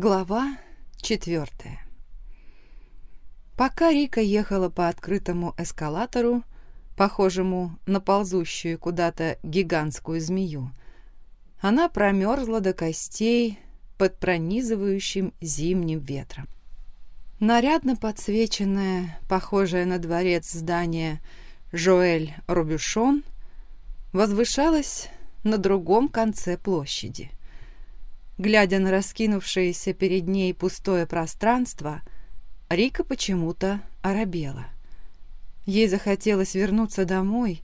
Глава четвертая Пока Рика ехала по открытому эскалатору, похожему на ползущую куда-то гигантскую змею, она промерзла до костей под пронизывающим зимним ветром. Нарядно подсвеченное, похожее на дворец здание Жоэль Рубюшон возвышалось на другом конце площади. Глядя на раскинувшееся перед ней пустое пространство, Рика почему-то оробела. Ей захотелось вернуться домой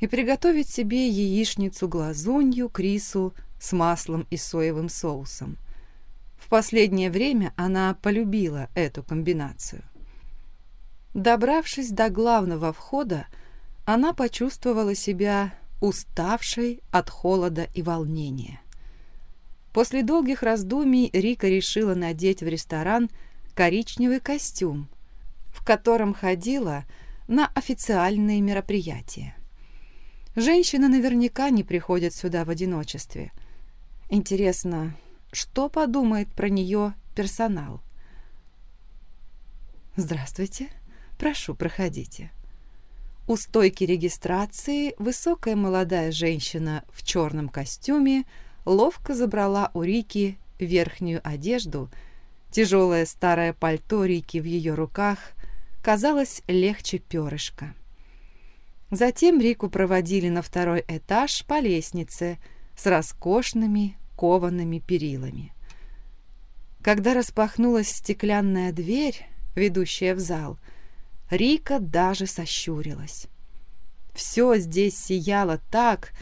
и приготовить себе яичницу-глазунью крису с маслом и соевым соусом. В последнее время она полюбила эту комбинацию. Добравшись до главного входа, она почувствовала себя уставшей от холода и волнения. После долгих раздумий Рика решила надеть в ресторан коричневый костюм, в котором ходила на официальные мероприятия. Женщины наверняка не приходят сюда в одиночестве. Интересно, что подумает про нее персонал? «Здравствуйте. Прошу, проходите». У стойки регистрации высокая молодая женщина в черном костюме – ловко забрала у Рики верхнюю одежду, тяжелое старое пальто Рики в ее руках казалось легче перышка. Затем Рику проводили на второй этаж по лестнице с роскошными коваными перилами. Когда распахнулась стеклянная дверь, ведущая в зал, Рика даже сощурилась. Все здесь сияло так,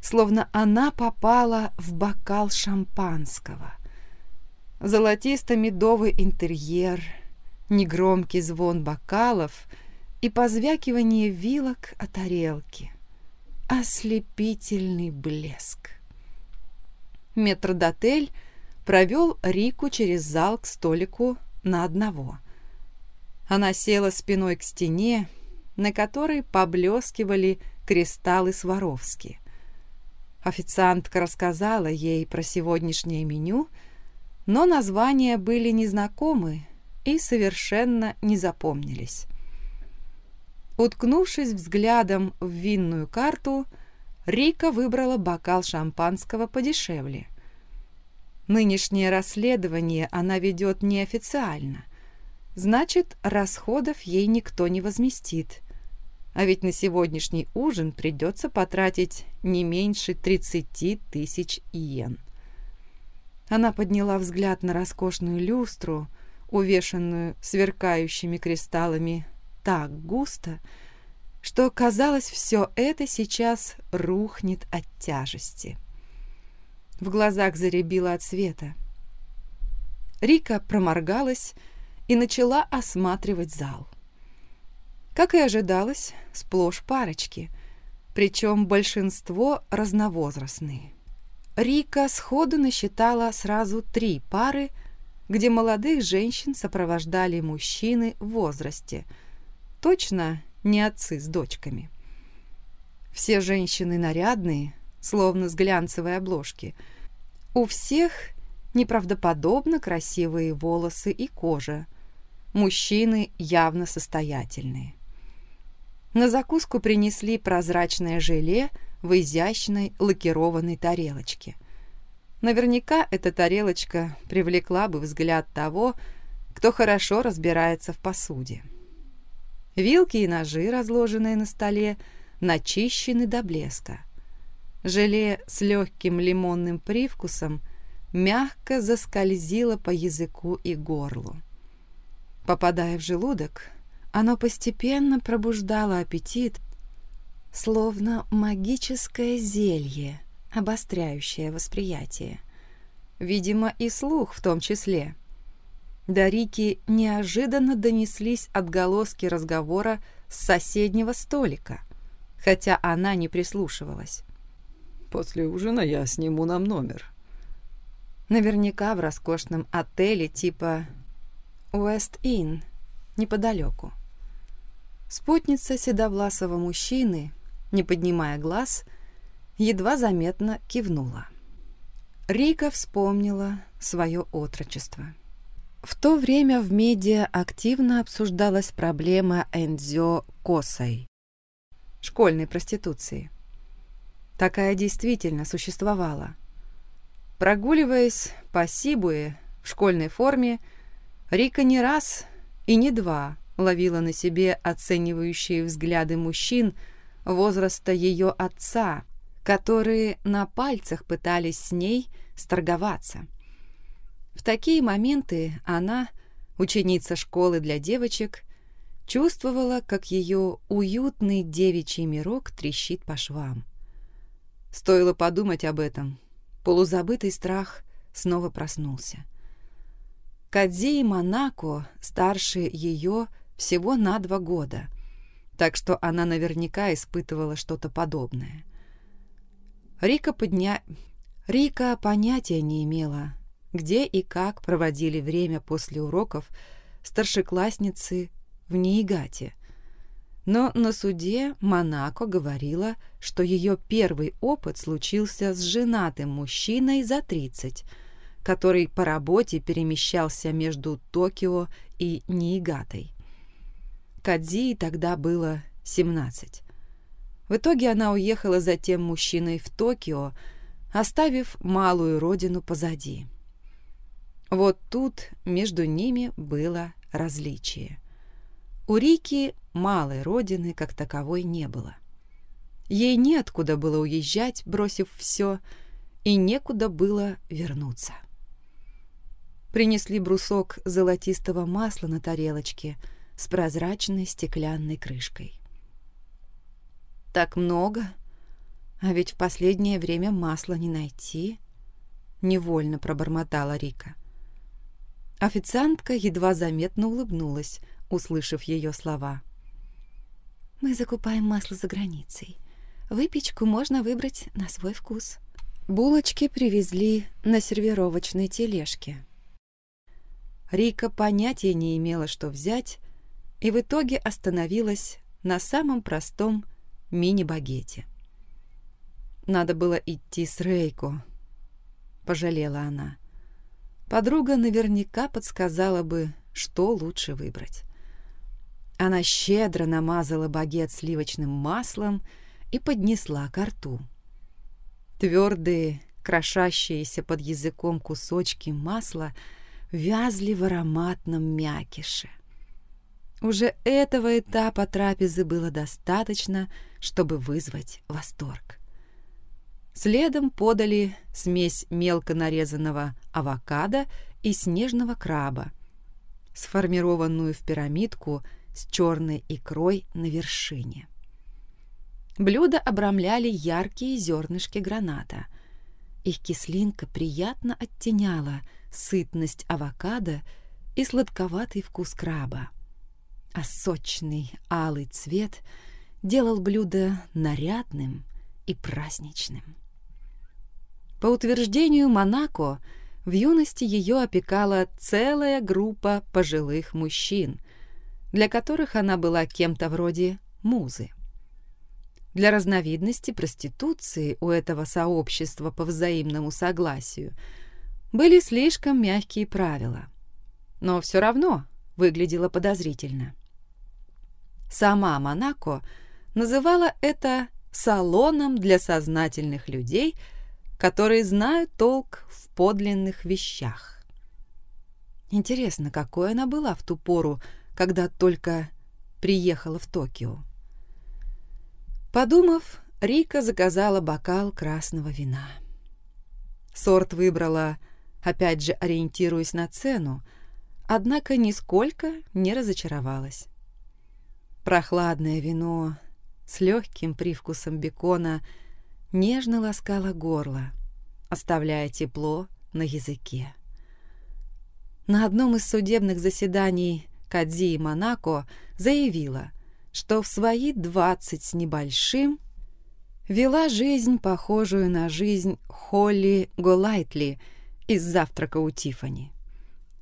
словно она попала в бокал шампанского. Золотисто-медовый интерьер, негромкий звон бокалов и позвякивание вилок о тарелке. Ослепительный блеск. Метрдотель провел Рику через зал к столику на одного. Она села спиной к стене, на которой поблескивали кристаллы Сваровски. Официантка рассказала ей про сегодняшнее меню, но названия были незнакомы и совершенно не запомнились. Уткнувшись взглядом в винную карту, Рика выбрала бокал шампанского подешевле. Нынешнее расследование она ведет неофициально, значит, расходов ей никто не возместит – а ведь на сегодняшний ужин придется потратить не меньше 30 тысяч иен. Она подняла взгляд на роскошную люстру, увешанную сверкающими кристаллами так густо, что, казалось, все это сейчас рухнет от тяжести. В глазах заребило от света. Рика проморгалась и начала осматривать зал. Как и ожидалось, сплошь парочки, причем большинство разновозрастные. Рика сходу насчитала сразу три пары, где молодых женщин сопровождали мужчины в возрасте, точно не отцы с дочками. Все женщины нарядные, словно с глянцевой обложки. У всех неправдоподобно красивые волосы и кожа. Мужчины явно состоятельные. На закуску принесли прозрачное желе в изящной лакированной тарелочке. Наверняка эта тарелочка привлекла бы взгляд того, кто хорошо разбирается в посуде. Вилки и ножи, разложенные на столе, начищены до блеска. Желе с легким лимонным привкусом мягко заскользило по языку и горлу. Попадая в желудок, оно постепенно пробуждало аппетит, словно магическое зелье, обостряющее восприятие. Видимо, и слух в том числе. До Рики неожиданно донеслись отголоски разговора с соседнего столика, хотя она не прислушивалась. «После ужина я сниму нам номер». Наверняка в роскошном отеле типа Уэст-Инн, неподалеку. Спутница седовласого мужчины, не поднимая глаз, едва заметно кивнула. Рика вспомнила, свое отрочество. В то время в медиа активно обсуждалась проблема Эндзё Косай, школьной проституции. Такая действительно существовала. Прогуливаясь по Сибуе в школьной форме, Рика не раз и не два ловила на себе оценивающие взгляды мужчин возраста ее отца, которые на пальцах пытались с ней сторговаться. В такие моменты она, ученица школы для девочек, чувствовала, как ее уютный девичий мирок трещит по швам. Стоило подумать об этом, полузабытый страх снова проснулся. Кадзи и Монако старше ее всего на два года, так что она наверняка испытывала что-то подобное. Рика, подня... Рика понятия не имела, где и как проводили время после уроков старшеклассницы в Ниигате. Но на суде Монако говорила, что ее первый опыт случился с женатым мужчиной за 30, который по работе перемещался между Токио и Ниигатой. Кадзи тогда было 17. В итоге она уехала за тем мужчиной в Токио, оставив малую родину позади. Вот тут между ними было различие. У Рики малой родины как таковой не было. Ей неоткуда было уезжать, бросив все, и некуда было вернуться. Принесли брусок золотистого масла на тарелочке с прозрачной стеклянной крышкой. Так много, а ведь в последнее время масла не найти. Невольно пробормотала Рика. Официантка едва заметно улыбнулась, услышав ее слова. «Мы закупаем масло за границей. Выпечку можно выбрать на свой вкус». Булочки привезли на сервировочной тележке. Рика понятия не имела, что взять, и в итоге остановилась на самом простом мини-багете. Надо было идти с Рейко, пожалела она. Подруга наверняка подсказала бы, что лучше выбрать. Она щедро намазала багет сливочным маслом и поднесла ко рту. Твердые, крошащиеся под языком кусочки масла вязли в ароматном мякише. Уже этого этапа трапезы было достаточно, чтобы вызвать восторг. Следом подали смесь мелко нарезанного авокадо и снежного краба, сформированную в пирамидку с черной икрой на вершине. Блюдо обрамляли яркие зернышки граната. Их кислинка приятно оттеняла сытность авокадо и сладковатый вкус краба а сочный алый цвет делал блюдо нарядным и праздничным. По утверждению Монако, в юности ее опекала целая группа пожилых мужчин, для которых она была кем-то вроде музы. Для разновидности проституции у этого сообщества по взаимному согласию были слишком мягкие правила, но все равно выглядело подозрительно. Сама Монако называла это салоном для сознательных людей, которые знают толк в подлинных вещах. Интересно, какой она была в ту пору, когда только приехала в Токио. Подумав, Рика заказала бокал красного вина. Сорт выбрала, опять же ориентируясь на цену, однако нисколько не разочаровалась. Прохладное вино с легким привкусом бекона нежно ласкало горло, оставляя тепло на языке. На одном из судебных заседаний Кадзи Монако заявила, что в свои двадцать с небольшим вела жизнь, похожую на жизнь Холли Голайтли из «Завтрака у Тифани.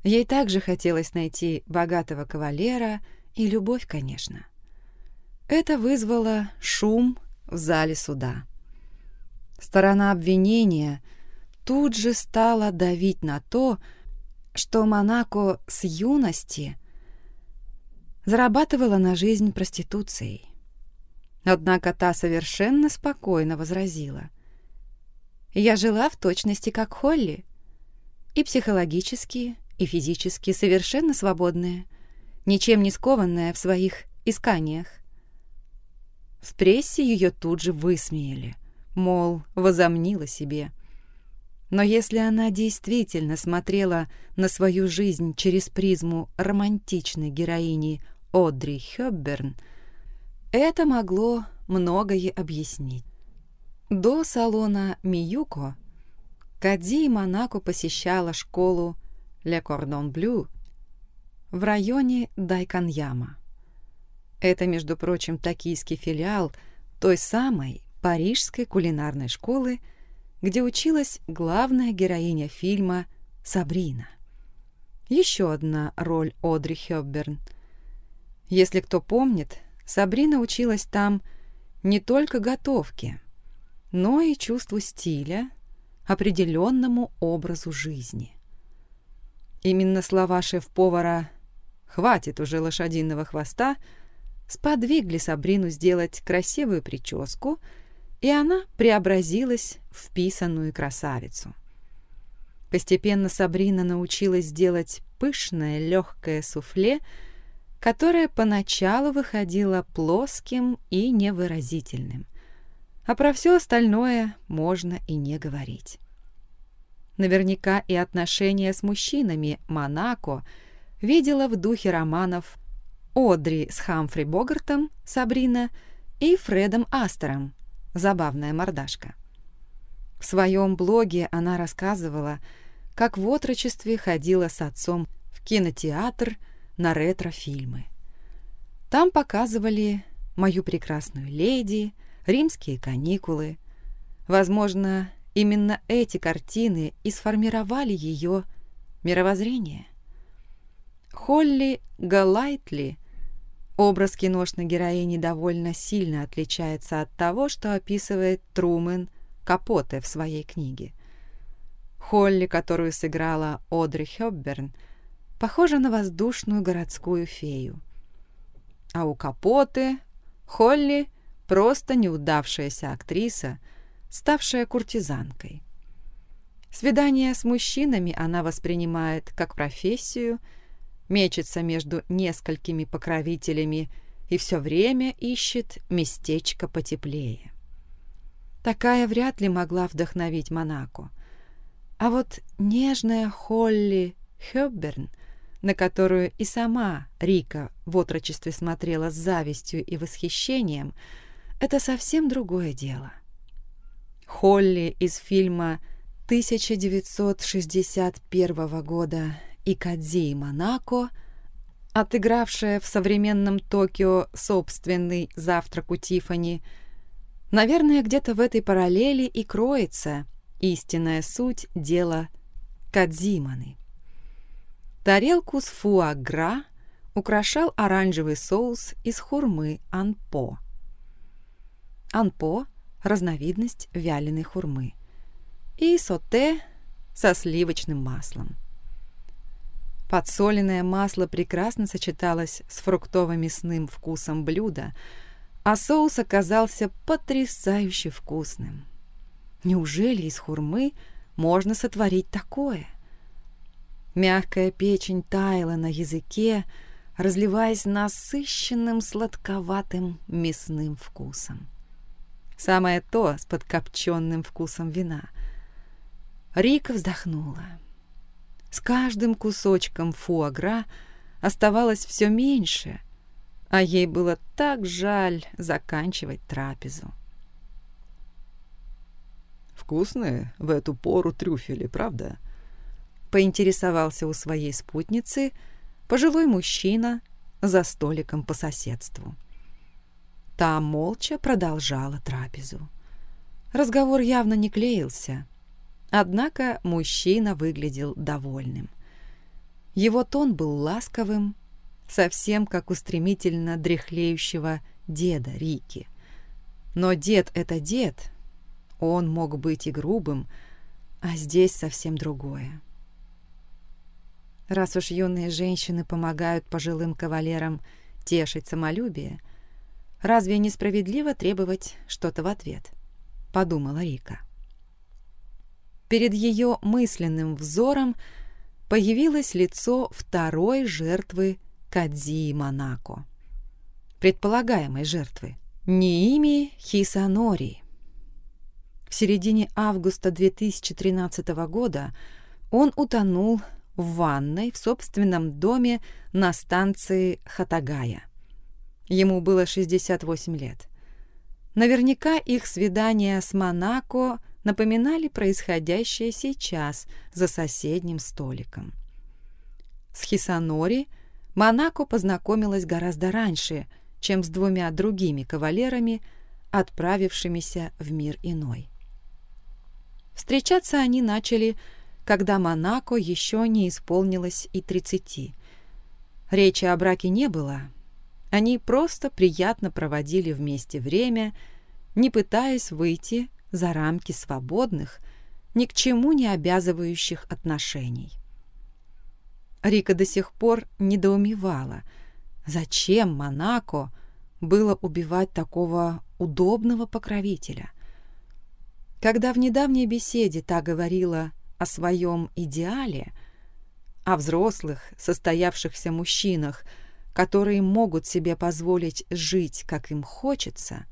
Ей также хотелось найти богатого кавалера – и любовь, конечно. Это вызвало шум в зале суда. Сторона обвинения тут же стало давить на то, что Монако с юности зарабатывала на жизнь проституцией. Однако та совершенно спокойно возразила. «Я жила в точности как Холли, и психологически, и физически совершенно свободная, ничем не скованная в своих исканиях. В прессе ее тут же высмеяли, мол, возомнила себе. Но если она действительно смотрела на свою жизнь через призму романтичной героини Одри Хёбберн, это могло многое объяснить. До салона Миюко Кадзи Монако посещала школу «Ле Кордон Блю» в районе Дайканьяма. Это, между прочим, токийский филиал той самой парижской кулинарной школы, где училась главная героиня фильма Сабрина. Еще одна роль Одри Хёбберн. Если кто помнит, Сабрина училась там не только готовке, но и чувству стиля, определенному образу жизни. Именно слова шеф-повара «хватит уже лошадиного хвоста» сподвигли Сабрину сделать красивую прическу, и она преобразилась в писаную красавицу. Постепенно Сабрина научилась делать пышное легкое суфле, которое поначалу выходило плоским и невыразительным – а про все остальное можно и не говорить. Наверняка и отношения с мужчинами Монако видела в духе романов Одри с Хамфри Богартом, Сабрина, и Фредом Астером, забавная мордашка. В своем блоге она рассказывала, как в отрочестве ходила с отцом в кинотеатр на ретро-фильмы. Там показывали «Мою прекрасную леди», римские каникулы. Возможно, именно эти картины и сформировали ее мировоззрение. Холли Галайтли, образ киношной героини довольно сильно отличается от того, что описывает Трумен Капоте в своей книге. Холли, которую сыграла Одри Хёбберн, похожа на воздушную городскую фею. А у Капоты Холли просто неудавшаяся актриса, ставшая куртизанкой. Свидания с мужчинами она воспринимает как профессию, мечется между несколькими покровителями и все время ищет местечко потеплее. Такая вряд ли могла вдохновить Монако. А вот нежная Холли Хёбберн, на которую и сама Рика в отрочестве смотрела с завистью и восхищением, это совсем другое дело. Холли из фильма 1961 года «Икадзи и Монако», отыгравшая в современном Токио собственный завтрак у Тифани, наверное, где-то в этой параллели и кроется истинная суть дела Кадзиманы. Тарелку с фуагра украшал оранжевый соус из хурмы анпо – анпо – разновидность вяленой хурмы, и соте со сливочным маслом. Подсоленное масло прекрасно сочеталось с фруктово-мясным вкусом блюда, а соус оказался потрясающе вкусным. Неужели из хурмы можно сотворить такое? Мягкая печень таяла на языке, разливаясь насыщенным сладковатым мясным вкусом. Самое то с подкопченным вкусом вина. Рика вздохнула. С каждым кусочком фуагра оставалось все меньше, а ей было так жаль заканчивать трапезу. «Вкусные в эту пору трюфели, правда?» Поинтересовался у своей спутницы пожилой мужчина за столиком по соседству. Та молча продолжала трапезу. Разговор явно не клеился, однако мужчина выглядел довольным. Его тон был ласковым, совсем как у стремительно дряхлеющего деда Рики. Но дед — это дед, он мог быть и грубым, а здесь совсем другое. Раз уж юные женщины помогают пожилым кавалерам тешить самолюбие, разве несправедливо требовать что-то в ответ? Подумала Рика. Перед ее мысленным взором появилось лицо второй жертвы Кадзии Монако. Предполагаемой жертвы. Ниими Хисанори. В середине августа 2013 года он утонул в ванной в собственном доме на станции Хатагая. Ему было 68 лет. Наверняка их свидания с Монако напоминали происходящее сейчас за соседним столиком. С Хисанори Монако познакомилась гораздо раньше, чем с двумя другими кавалерами, отправившимися в мир иной. Встречаться они начали, когда Монако еще не исполнилось и тридцати. Речи о браке не было. Они просто приятно проводили вместе время, не пытаясь выйти за рамки свободных, ни к чему не обязывающих отношений. Рика до сих пор недоумевала, зачем Монако было убивать такого удобного покровителя. Когда в недавней беседе та говорила о своем идеале, о взрослых, состоявшихся мужчинах, которые могут себе позволить жить, как им хочется,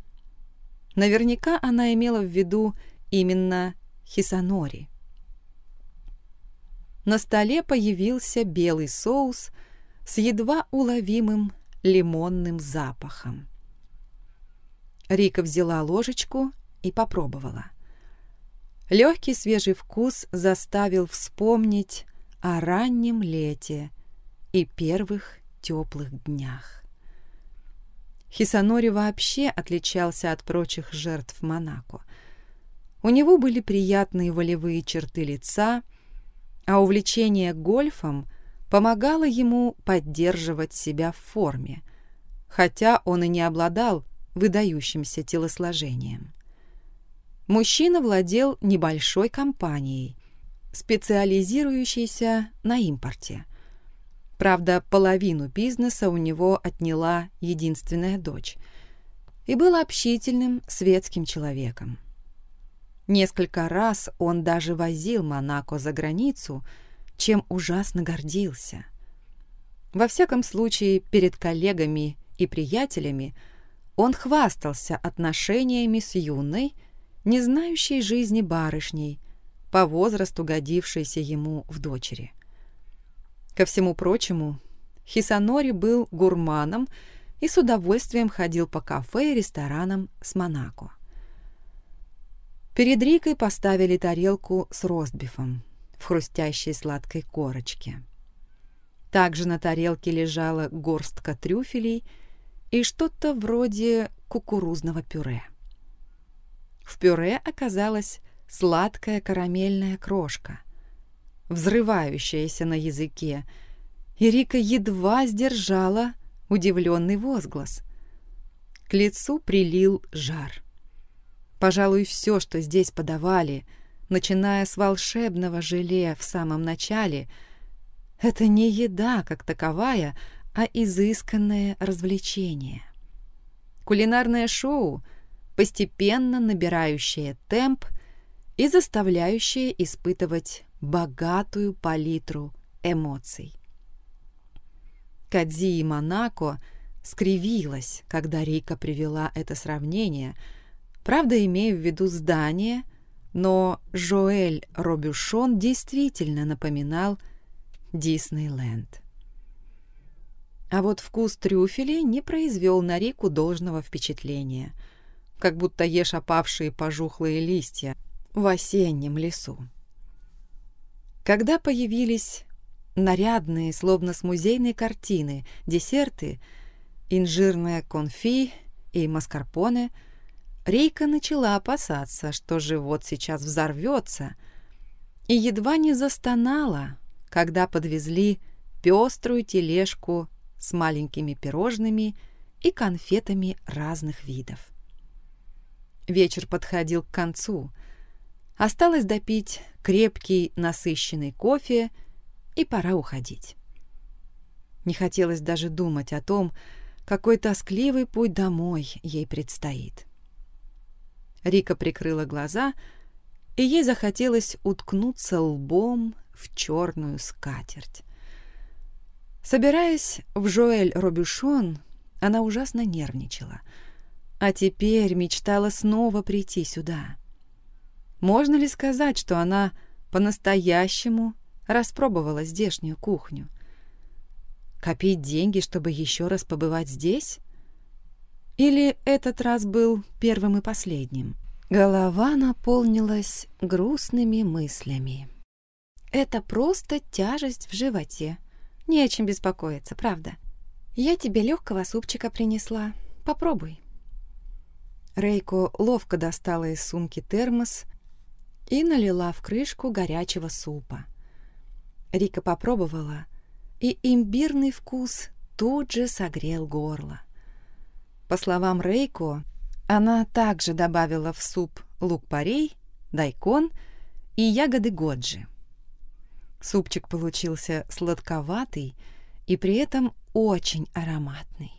наверняка она имела в виду именно Хисанори. На столе появился белый соус с едва уловимым лимонным запахом. Рика взяла ложечку и попробовала. Легкий свежий вкус заставил вспомнить о раннем лете и первых теплых днях. Хисанори вообще отличался от прочих жертв Монако. У него были приятные волевые черты лица, а увлечение гольфом помогало ему поддерживать себя в форме, хотя он и не обладал выдающимся телосложением. Мужчина владел небольшой компанией, специализирующейся на импорте. Правда, половину бизнеса у него отняла единственная дочь и был общительным светским человеком. Несколько раз он даже возил Монако за границу, чем ужасно гордился. Во всяком случае, перед коллегами и приятелями он хвастался отношениями с юной, не знающей жизни барышней, по возрасту годившейся ему в дочери. Ко всему прочему, Хисанори был гурманом и с удовольствием ходил по кафе и ресторанам с Монако. Перед Рикой поставили тарелку с ростбифом в хрустящей сладкой корочке. Также на тарелке лежала горстка трюфелей и что-то вроде кукурузного пюре. В пюре оказалась сладкая карамельная крошка, взрывающаяся на языке, и Рика едва сдержала удивленный возглас. К лицу прилил жар. Пожалуй, все, что здесь подавали, начиная с волшебного желе в самом начале, это не еда как таковая, а изысканное развлечение. Кулинарное шоу — постепенно набирающее темп и заставляющее испытывать богатую палитру эмоций. Кадзи и Монако скривилась, когда Рика привела это сравнение, правда, имея в виду здание, но Жоэль Робюшон действительно напоминал Диснейленд. А вот вкус трюфелей не произвел на Рику должного впечатления – как будто ешь опавшие пожухлые листья в осеннем лесу. Когда появились нарядные, словно с музейной картины, десерты, инжирное конфи и маскарпоне, Рейка начала опасаться, что живот сейчас взорвется, и едва не застонала, когда подвезли пеструю тележку с маленькими пирожными и конфетами разных видов. Вечер подходил к концу. Осталось допить крепкий, насыщенный кофе, и пора уходить. Не хотелось даже думать о том, какой тоскливый путь домой ей предстоит. Рика прикрыла глаза, и ей захотелось уткнуться лбом в черную скатерть. Собираясь в Жоэль Робюшон, она ужасно нервничала, а теперь мечтала снова прийти сюда. Можно ли сказать, что она по-настоящему распробовала здешнюю кухню? Копить деньги, чтобы еще раз побывать здесь? Или этот раз был первым и последним? Голова наполнилась грустными мыслями. Это просто тяжесть в животе. Не о чем беспокоиться, правда. Я тебе легкого супчика принесла. Попробуй. Рейко ловко достала из сумки термос и налила в крышку горячего супа. Рика попробовала, и имбирный вкус тут же согрел горло. По словам Рейко, она также добавила в суп лук-порей, дайкон и ягоды годжи. Супчик получился сладковатый и при этом очень ароматный.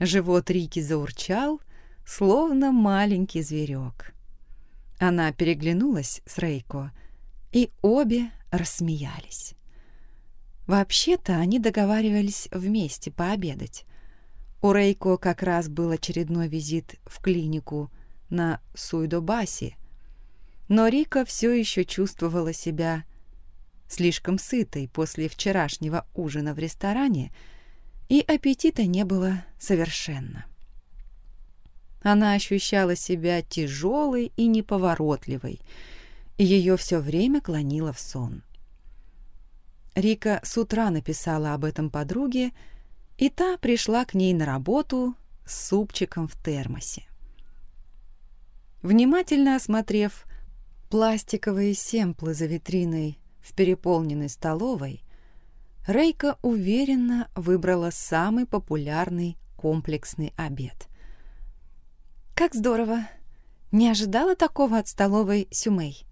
Живот Рики заурчал, словно маленький зверек. Она переглянулась с Рейко, и обе рассмеялись. Вообще-то они договаривались вместе пообедать. У Рейко как раз был очередной визит в клинику на Суйдобасе, но Рика все еще чувствовала себя слишком сытой после вчерашнего ужина в ресторане, и аппетита не было совершенно. Она ощущала себя тяжелой и неповоротливой, и ее все время клонило в сон. Рика с утра написала об этом подруге, и та пришла к ней на работу с супчиком в термосе. Внимательно осмотрев пластиковые семплы за витриной в переполненной столовой, Рейка уверенно выбрала самый популярный комплексный обед. «Как здорово! Не ожидала такого от столовой Сюмей.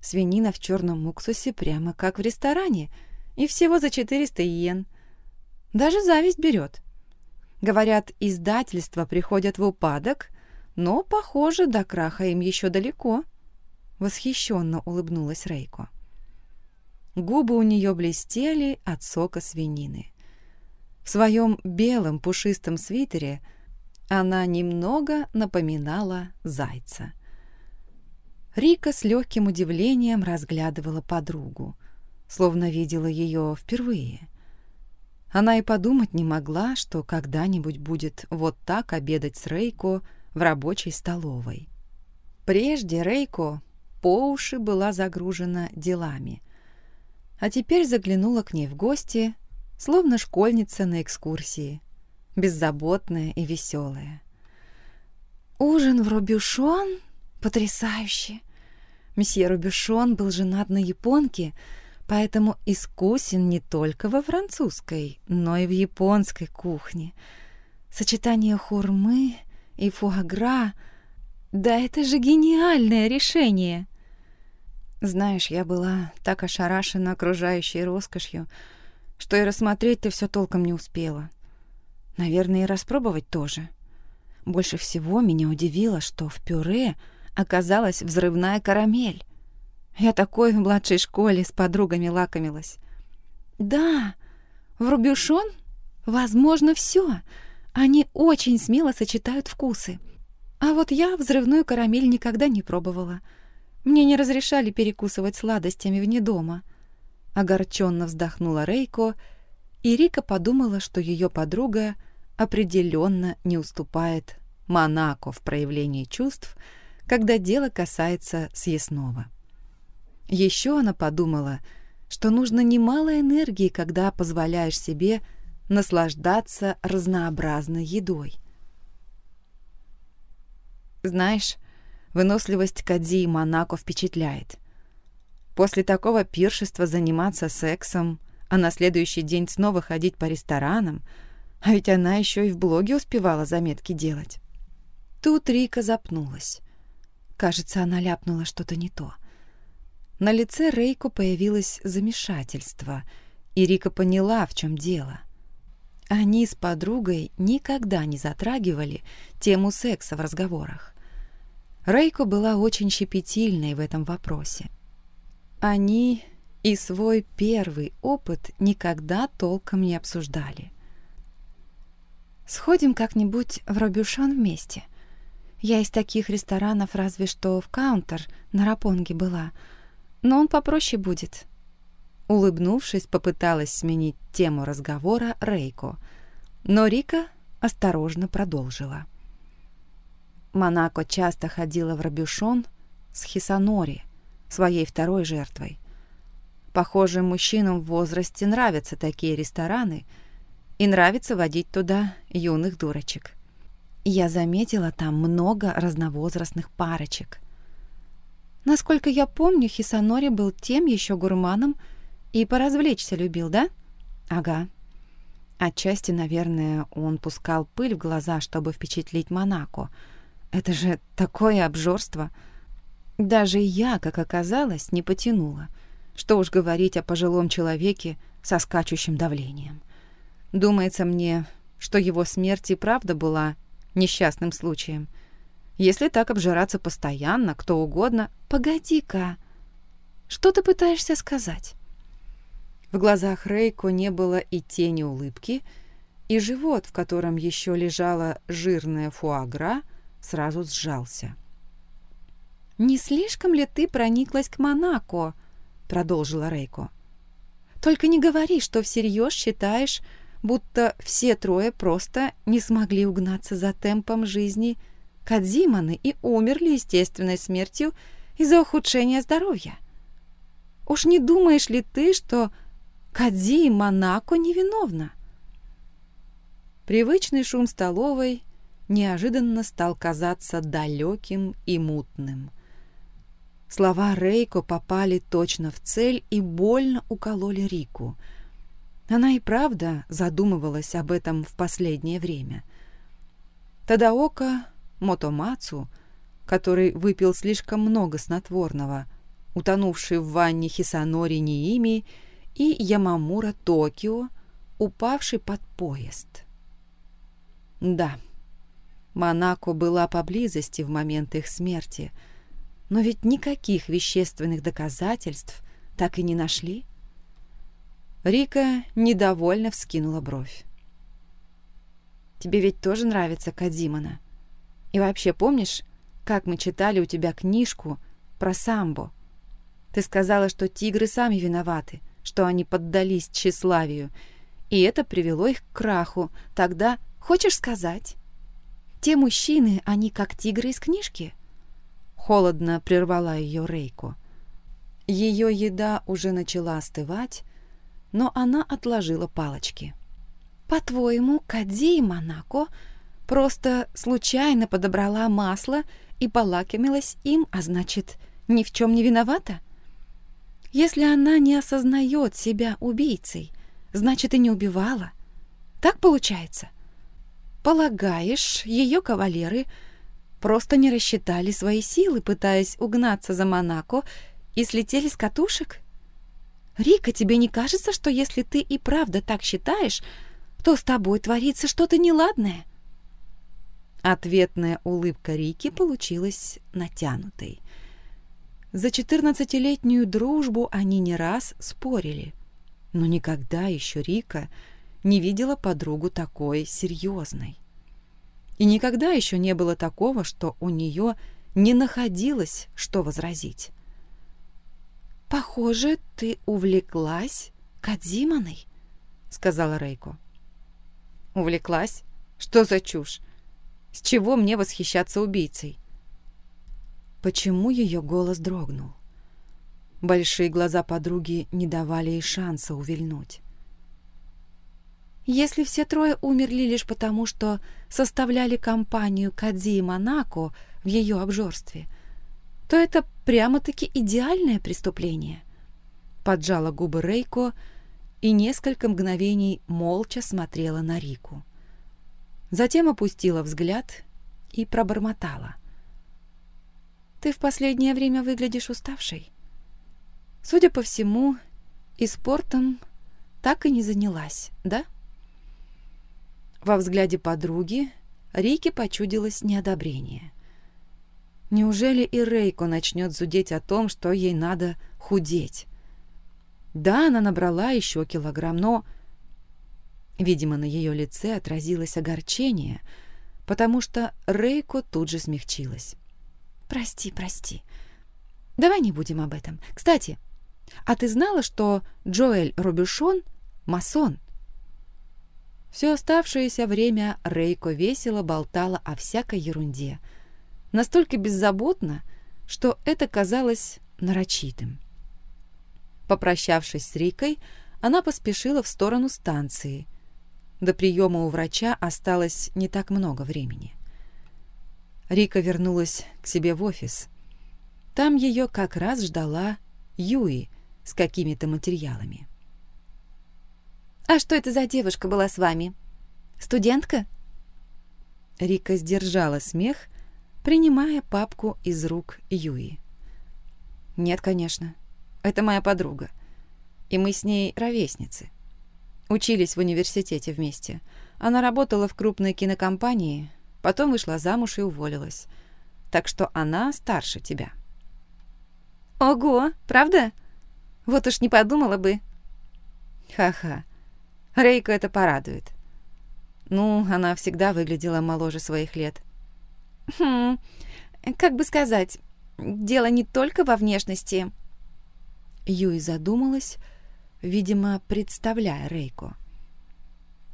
Свинина в черном уксусе прямо как в ресторане, и всего за 400 йен. Даже зависть берет. Говорят, издательства приходят в упадок, но, похоже, до краха им еще далеко. Восхищенно улыбнулась Рейко. Губы у нее блестели от сока свинины. В своем белом пушистом свитере она немного напоминала зайца. Рика с легким удивлением разглядывала подругу, словно видела ее впервые. Она и подумать не могла, что когда-нибудь будет вот так обедать с Рейко в рабочей столовой. Прежде Рейко по уши была загружена делами, а теперь заглянула к ней в гости, словно школьница на экскурсии, беззаботная и веселая. «Ужин в Рубюшон? Потрясающе!» Месье Рубюшон был женат на японке — поэтому искусен не только во французской, но и в японской кухне. Сочетание хурмы и фуагра — да это же гениальное решение! Знаешь, я была так ошарашена окружающей роскошью, что и рассмотреть-то все толком не успела. Наверное, и распробовать тоже. Больше всего меня удивило, что в пюре оказалась взрывная карамель. Я такой в младшей школе с подругами лакомилась. Да, в Рубюшон возможно все. Они очень смело сочетают вкусы. А вот я взрывную карамель никогда не пробовала. Мне не разрешали перекусывать сладостями вне дома. Огорченно вздохнула Рейко, и Рика подумала, что ее подруга определенно не уступает Монако в проявлении чувств, когда дело касается съестного. Еще она подумала, что нужно немало энергии, когда позволяешь себе наслаждаться разнообразной едой. Знаешь, выносливость Кадзи и Монако впечатляет. После такого пиршества заниматься сексом, а на следующий день снова ходить по ресторанам, а ведь она еще и в блоге успевала заметки делать. Тут Рика запнулась. Кажется, она ляпнула что-то не то. На лице Рейко появилось замешательство, и Рика поняла, в чем дело. Они с подругой никогда не затрагивали тему секса в разговорах. Рейко была очень щепетильной в этом вопросе. Они и свой первый опыт никогда толком не обсуждали. «Сходим как-нибудь в Робюшан вместе. Я из таких ресторанов разве что в Каунтер на Рапонге была, но он попроще будет». Улыбнувшись, попыталась сменить тему разговора Рейко, но Рика осторожно продолжила. Монако часто ходила в Робюшон с Хисанори, своей второй жертвой. Похоже, мужчинам в возрасте нравятся такие рестораны и нравится водить туда юных дурочек. Я заметила там много разновозрастных парочек. Насколько я помню, Хисанори был тем еще гурманом и поразвлечься любил, да? Ага. Отчасти, наверное, он пускал пыль в глаза, чтобы впечатлить Монако — это же такое обжорство. Даже я, как оказалось, не потянула. Что уж говорить о пожилом человеке со скачущим давлением. Думается мне, что его смерть и правда была несчастным случаем. Если так обжираться постоянно, кто угодно... Погоди-ка, что ты пытаешься сказать? В глазах Рейко не было и тени улыбки, и живот, в котором еще лежала жирная фуагра, сразу сжался. «Не слишком ли ты прониклась к Монако?» — продолжила Рейко. «Только не говори, что всерьез считаешь, будто все трое просто не смогли угнаться за темпом жизни Кадзиманы и умерли естественной смертью из-за ухудшения здоровья. Уж не думаешь ли ты, что Кадзи и Монако невиновна?» Привычный шум столовой неожиданно стал казаться далеким и мутным. Слова Рейко попали точно в цель и больно укололи Рику. Она и правда задумывалась об этом в последнее время. Тадаока Мотомацу, который выпил слишком много снотворного, утонувший в ванне Хисанори Ниими, и Ямамура Токио, упавший под поезд. Да, Монако была поблизости в момент их смерти, но ведь никаких вещественных доказательств так и не нашли. Рика недовольно вскинула бровь. «Тебе ведь тоже нравится Кадимана? И вообще помнишь, как мы читали у тебя книжку про самбо? Ты сказала, что тигры сами виноваты, что они поддались тщеславию, и это привело их к краху. Тогда хочешь сказать, те мужчины, они как тигры из книжки?» Холодно прервала ее Рейко. Ее еда уже начала остывать, но она отложила палочки. «По-твоему, Кадзи и Монако просто случайно подобрала масло и полакомилась им, а значит, ни в чем не виновата? Если она не осознает себя убийцей, значит, и не убивала. Так получается?» Полагаешь, ее кавалеры просто не рассчитали свои силы, пытаясь угнаться за Монако, и слетели с катушек? Рика, тебе не кажется, что если ты и правда так считаешь, то с тобой творится что-то неладное?» Ответная улыбка Рики получилась натянутой. За четырнадцатилетнюю дружбу они не раз спорили, но никогда еще Рика не видела подругу такой серьезной. И никогда еще не было такого, что у нее не находилось, что возразить. «Похоже, ты увлеклась Кадзиманой», — сказала Рейко. «Увлеклась? Что за чушь? С чего мне восхищаться убийцей?» Почему ее голос дрогнул? Большие глаза подруги не давали ей шанса увильнуть. Если все трое умерли лишь потому, что составляли компанию Кадзи и Монако в ее обжорстве, то это прямо-таки идеальное преступление. Поджала губы Рейко и несколько мгновений молча смотрела на Рику. Затем опустила взгляд и пробормотала. ты в последнее время выглядишь уставшей. Судя по всему, и спортом так и не занялась, да?» Во взгляде подруги Рике почудилось неодобрение. Неужели и Рейко начнет зудеть о том, что ей надо худеть? Да, она набрала еще килограмм, но... Видимо, на ее лице отразилось огорчение, потому что Рейко тут же смягчилась. «Прости, прости. Давай не будем об этом. Кстати, а ты знала, что Джоэль Робюшон — масон?» Все оставшееся время Рейко весело болтала о всякой ерунде. Настолько беззаботно, что это казалось нарочитым. Попрощавшись с Рикой, она поспешила в сторону станции. До приема у врача осталось не так много времени. Рика вернулась к себе в офис. Там ее как раз ждала Юи с какими-то материалами. «А что это за девушка была с вами? Студентка?» Рика сдержала смех, принимая папку из рук Юи. «Нет, конечно. Это моя подруга. И мы с ней ровесницы. Учились в университете вместе. Она работала в крупной кинокомпании, потом вышла замуж и уволилась. Так что она старше тебя». «Ого, правда? Вот уж не подумала бы». «Ха-ха. Рейку это порадует. Ну, она всегда выглядела моложе своих лет. Хм, как бы сказать, дело не только во внешности. Юй задумалась, видимо, представляя Рейку.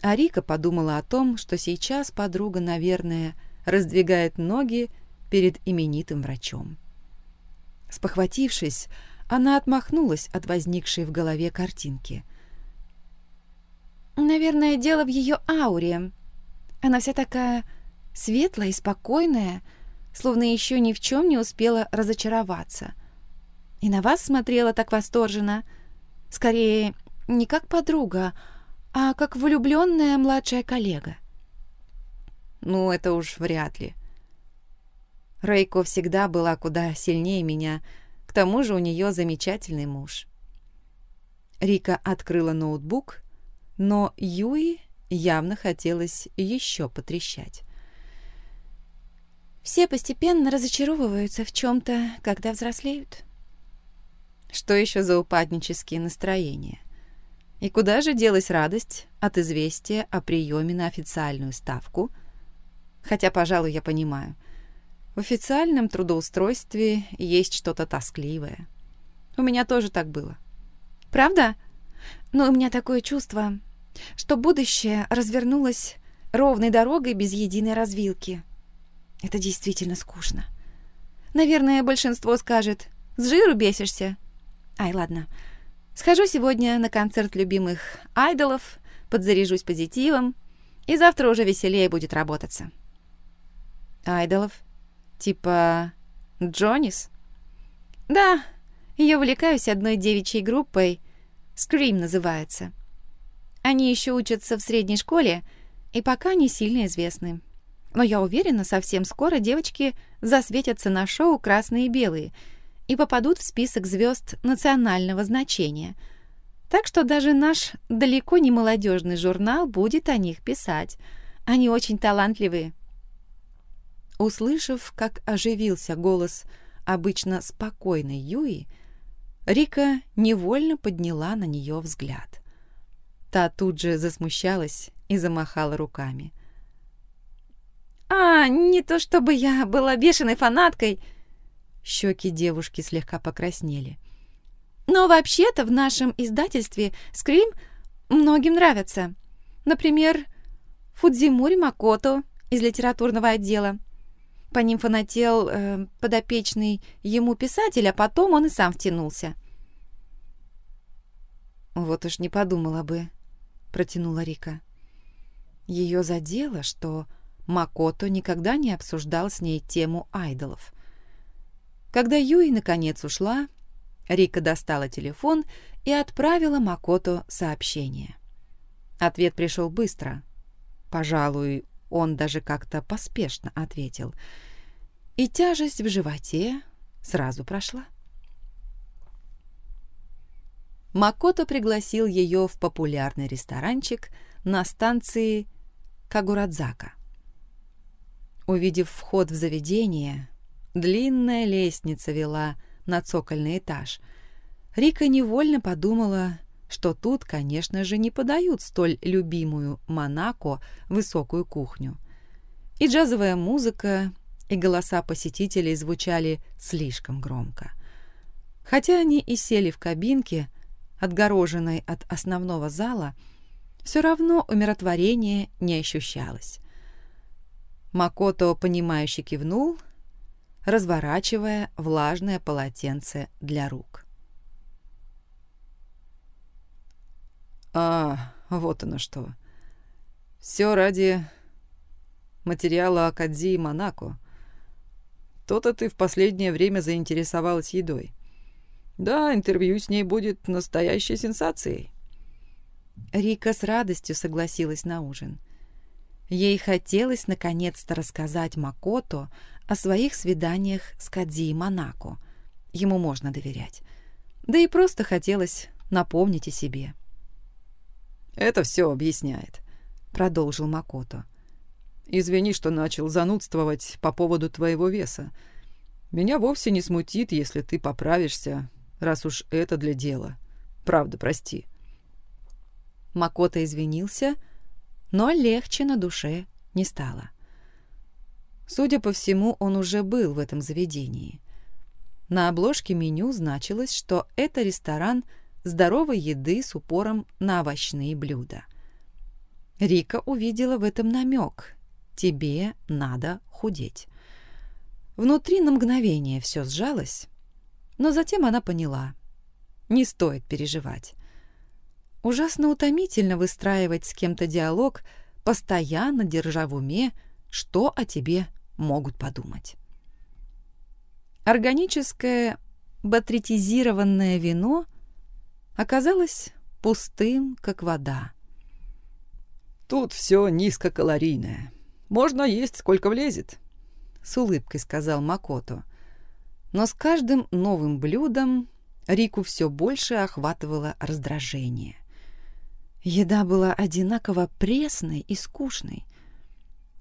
А Рика подумала о том, что сейчас подруга, наверное, раздвигает ноги перед именитым врачом. Спохватившись, она отмахнулась от возникшей в голове картинки — Наверное, дело в ее ауре. Она вся такая светлая и спокойная, словно еще ни в чем не успела разочароваться. И на вас смотрела так восторженно. Скорее, не как подруга, а как влюбленная младшая коллега. Ну, это уж вряд ли. Рейко всегда была куда сильнее меня, к тому же у нее замечательный муж. Рика открыла ноутбук но Юи явно хотелось еще потрещать. Все постепенно разочаровываются в чем-то, когда взрослеют. Что еще за упаднические настроения? И куда же делась радость от известия о приеме на официальную ставку? Хотя, пожалуй, я понимаю. В официальном трудоустройстве есть что-то тоскливое. У меня тоже так было. Правда? Но у меня такое чувство, что будущее развернулось ровной дорогой без единой развилки. Это действительно скучно. Наверное, большинство скажет «С жиру бесишься». Ай, ладно. Схожу сегодня на концерт любимых айдолов, подзаряжусь позитивом, и завтра уже веселее будет работаться. Айдолов? Типа Джонис? Да, я увлекаюсь одной девичьей группой, Scream называется. Они еще учатся в средней школе и пока не сильно известны. Но я уверена, совсем скоро девочки засветятся на шоу «Красные и белые» и попадут в список звезд национального значения. Так что даже наш далеко не молодежный журнал будет о них писать. Они очень талантливые. Услышав, как оживился голос обычно спокойной Юи, Рика невольно подняла на нее взгляд. Та тут же засмущалась и замахала руками. «А, не то чтобы я была бешеной фанаткой!» Щеки девушки слегка покраснели. «Но вообще-то в нашем издательстве «Скрим» многим нравится. Например, Фудзимури Макото из литературного отдела. По ним фанател э, подопечный ему писатель, а потом он и сам втянулся. Вот уж не подумала бы, протянула Рика. Ее задело, что Макото никогда не обсуждал с ней тему айдолов. Когда Юи наконец ушла, Рика достала телефон и отправила Макото сообщение. Ответ пришел быстро. Пожалуй, он даже как-то поспешно ответил. И тяжесть в животе сразу прошла. Макото пригласил ее в популярный ресторанчик на станции Кагурадзака. Увидев вход в заведение, длинная лестница вела на цокольный этаж. Рика невольно подумала, что тут, конечно же, не подают столь любимую Монако высокую кухню. И джазовая музыка, и голоса посетителей звучали слишком громко. Хотя они и сели в кабинке, отгороженной от основного зала, все равно умиротворение не ощущалось. Макото, понимающе кивнул, разворачивая влажное полотенце для рук. А, вот оно что. Все ради материала о Кадзи и Монако. То-то ты в последнее время заинтересовалась едой. Да, интервью с ней будет настоящей сенсацией. Рика с радостью согласилась на ужин. Ей хотелось наконец-то рассказать Макото о своих свиданиях с Кадзи и Монако. Ему можно доверять. Да и просто хотелось напомнить о себе. — это все объясняет», — продолжил Макото. «Извини, что начал занудствовать по поводу твоего веса. Меня вовсе не смутит, если ты поправишься, раз уж это для дела. Правда, прости». Макото извинился, но легче на душе не стало. Судя по всему, он уже был в этом заведении. На обложке меню значилось, что это ресторан – здоровой еды с упором на овощные блюда. Рика увидела в этом намек. Тебе надо худеть. Внутри на мгновение все сжалось, но затем она поняла. Не стоит переживать. Ужасно утомительно выстраивать с кем-то диалог, постоянно держа в уме, что о тебе могут подумать. Органическое батритизированное вино оказалось пустым, как вода. «Тут все низкокалорийное. Можно есть, сколько влезет», — с улыбкой сказал Макото. Но с каждым новым блюдом Рику все больше охватывало раздражение. Еда была одинаково пресной и скучной.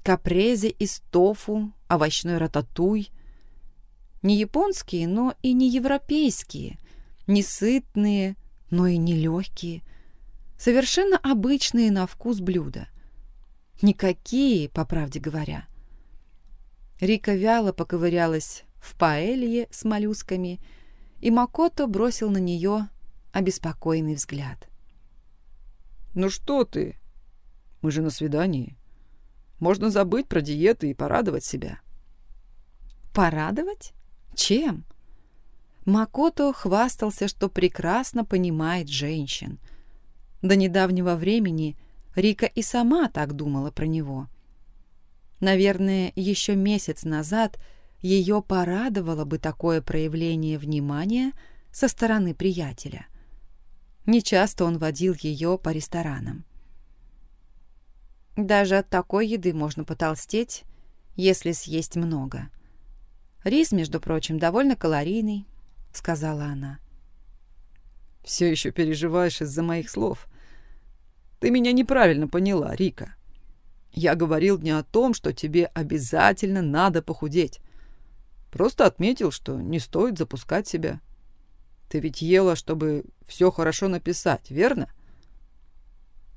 Капрезе из тофу, овощной рататуй. Не японские, но и не европейские, не сытные, но и нелегкие, совершенно обычные на вкус блюда. Никакие, по правде говоря. Рика вяло поковырялась в паэлье с моллюсками, и Макото бросил на нее обеспокоенный взгляд. «Ну что ты? Мы же на свидании. Можно забыть про диеты и порадовать себя». «Порадовать? Чем?» Макото хвастался, что прекрасно понимает женщин. До недавнего времени Рика и сама так думала про него. Наверное, еще месяц назад ее порадовало бы такое проявление внимания со стороны приятеля. Нечасто он водил ее по ресторанам. Даже от такой еды можно потолстеть, если съесть много. Рис, между прочим, довольно калорийный, сказала она. «Все еще переживаешь из-за моих слов. Ты меня неправильно поняла, Рика. Я говорил не о том, что тебе обязательно надо похудеть. Просто отметил, что не стоит запускать себя. Ты ведь ела, чтобы все хорошо написать, верно?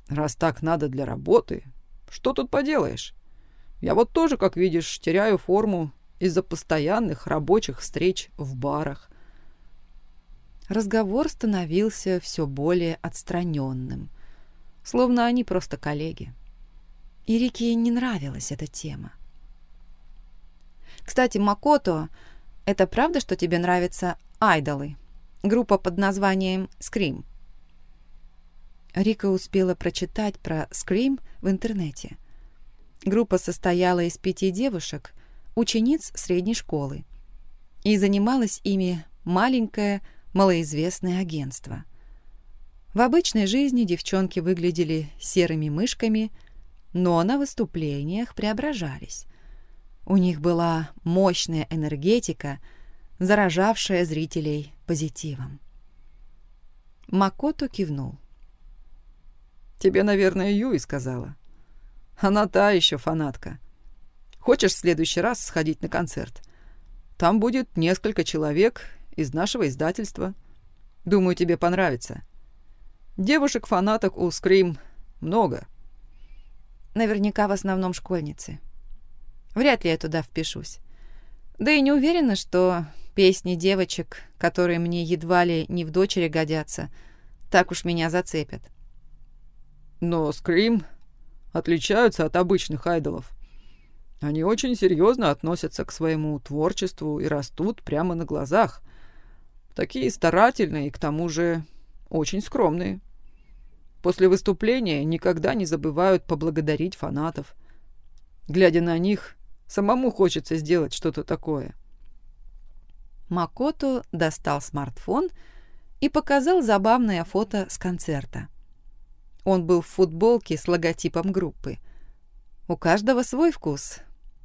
Раз так надо для работы, что тут поделаешь? Я вот тоже, как видишь, теряю форму из-за постоянных рабочих встреч в барах разговор становился все более отстраненным, словно они просто коллеги. И Рике не нравилась эта тема. «Кстати, Макото, это правда, что тебе нравятся айдолы? Группа под названием «Скрим»?» Рика успела прочитать про «Скрим» в интернете. Группа состояла из пяти девушек, учениц средней школы, и занималась ими маленькая, малоизвестное агентство. В обычной жизни девчонки выглядели серыми мышками, но на выступлениях преображались. У них была мощная энергетика, заражавшая зрителей позитивом. Макото кивнул. «Тебе, наверное, Юи сказала. Она та еще фанатка. Хочешь в следующий раз сходить на концерт? Там будет несколько человек из нашего издательства. Думаю, тебе понравится. Девушек-фанаток у Скрим много. Наверняка в основном школьницы. Вряд ли я туда впишусь. Да и не уверена, что песни девочек, которые мне едва ли не в дочери годятся, так уж меня зацепят. Но Скрим отличаются от обычных айдолов. Они очень серьезно относятся к своему творчеству и растут прямо на глазах. Такие старательные и к тому же очень скромные. После выступления никогда не забывают поблагодарить фанатов. Глядя на них, самому хочется сделать что-то такое. Макото достал смартфон и показал забавное фото с концерта. Он был в футболке с логотипом группы. У каждого свой вкус,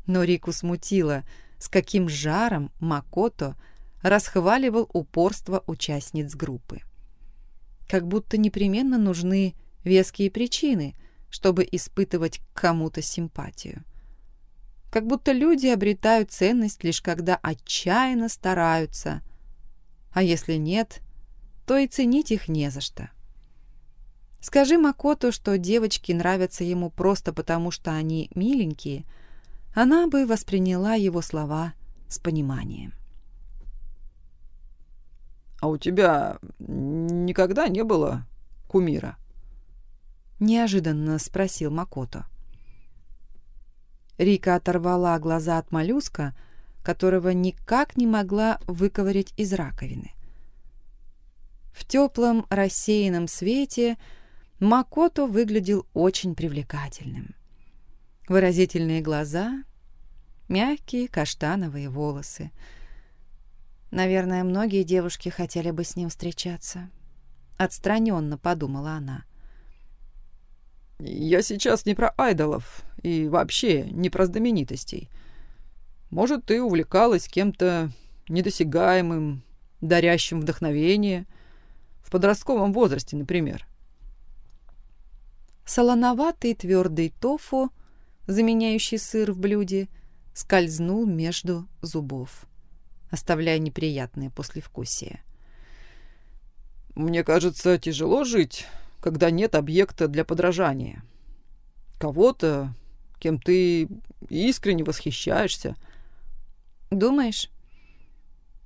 но Рику смутило, с каким жаром Макото расхваливал упорство участниц группы. Как будто непременно нужны веские причины, чтобы испытывать кому-то симпатию. Как будто люди обретают ценность лишь когда отчаянно стараются, а если нет, то и ценить их не за что. Скажи Макоту, что девочки нравятся ему просто потому, что они миленькие – она бы восприняла его слова с пониманием. «А у тебя никогда не было кумира?» Неожиданно спросил Макото. Рика оторвала глаза от моллюска, которого никак не могла выковырять из раковины. В теплом рассеянном свете Макото выглядел очень привлекательным выразительные глаза, мягкие каштановые волосы. Наверное, многие девушки хотели бы с ним встречаться. Отстраненно подумала она. «Я сейчас не про айдолов и вообще не про знаменитостей. Может, ты увлекалась кем-то недосягаемым, дарящим вдохновение, в подростковом возрасте, например». Солоноватый твердый тофу — заменяющий сыр в блюде, скользнул между зубов, оставляя неприятное послевкусие. «Мне кажется, тяжело жить, когда нет объекта для подражания. Кого-то, кем ты искренне восхищаешься». «Думаешь?»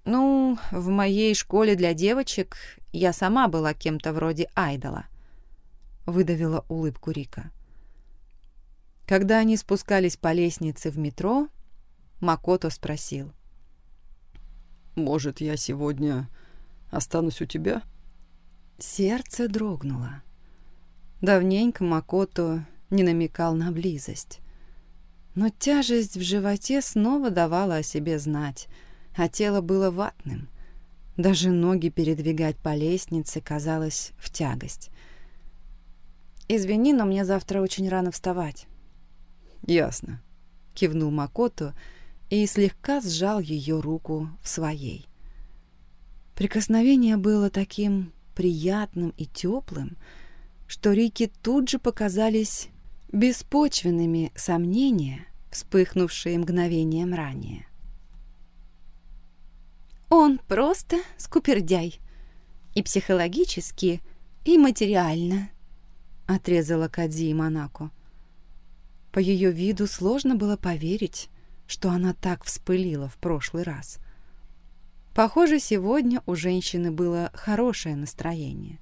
«Ну, в моей школе для девочек я сама была кем-то вроде айдола», — выдавила улыбку Рика. Когда они спускались по лестнице в метро, Макото спросил. «Может, я сегодня останусь у тебя?» Сердце дрогнуло. Давненько Макото не намекал на близость. Но тяжесть в животе снова давала о себе знать, а тело было ватным. Даже ноги передвигать по лестнице казалось в тягость. «Извини, но мне завтра очень рано вставать». «Ясно», — кивнул Макото и слегка сжал ее руку в своей. Прикосновение было таким приятным и теплым, что Рики тут же показались беспочвенными сомнения, вспыхнувшие мгновением ранее. «Он просто скупердяй. И психологически, и материально», — отрезала Кадзи Монако. По ее виду сложно было поверить, что она так вспылила в прошлый раз. Похоже, сегодня у женщины было хорошее настроение.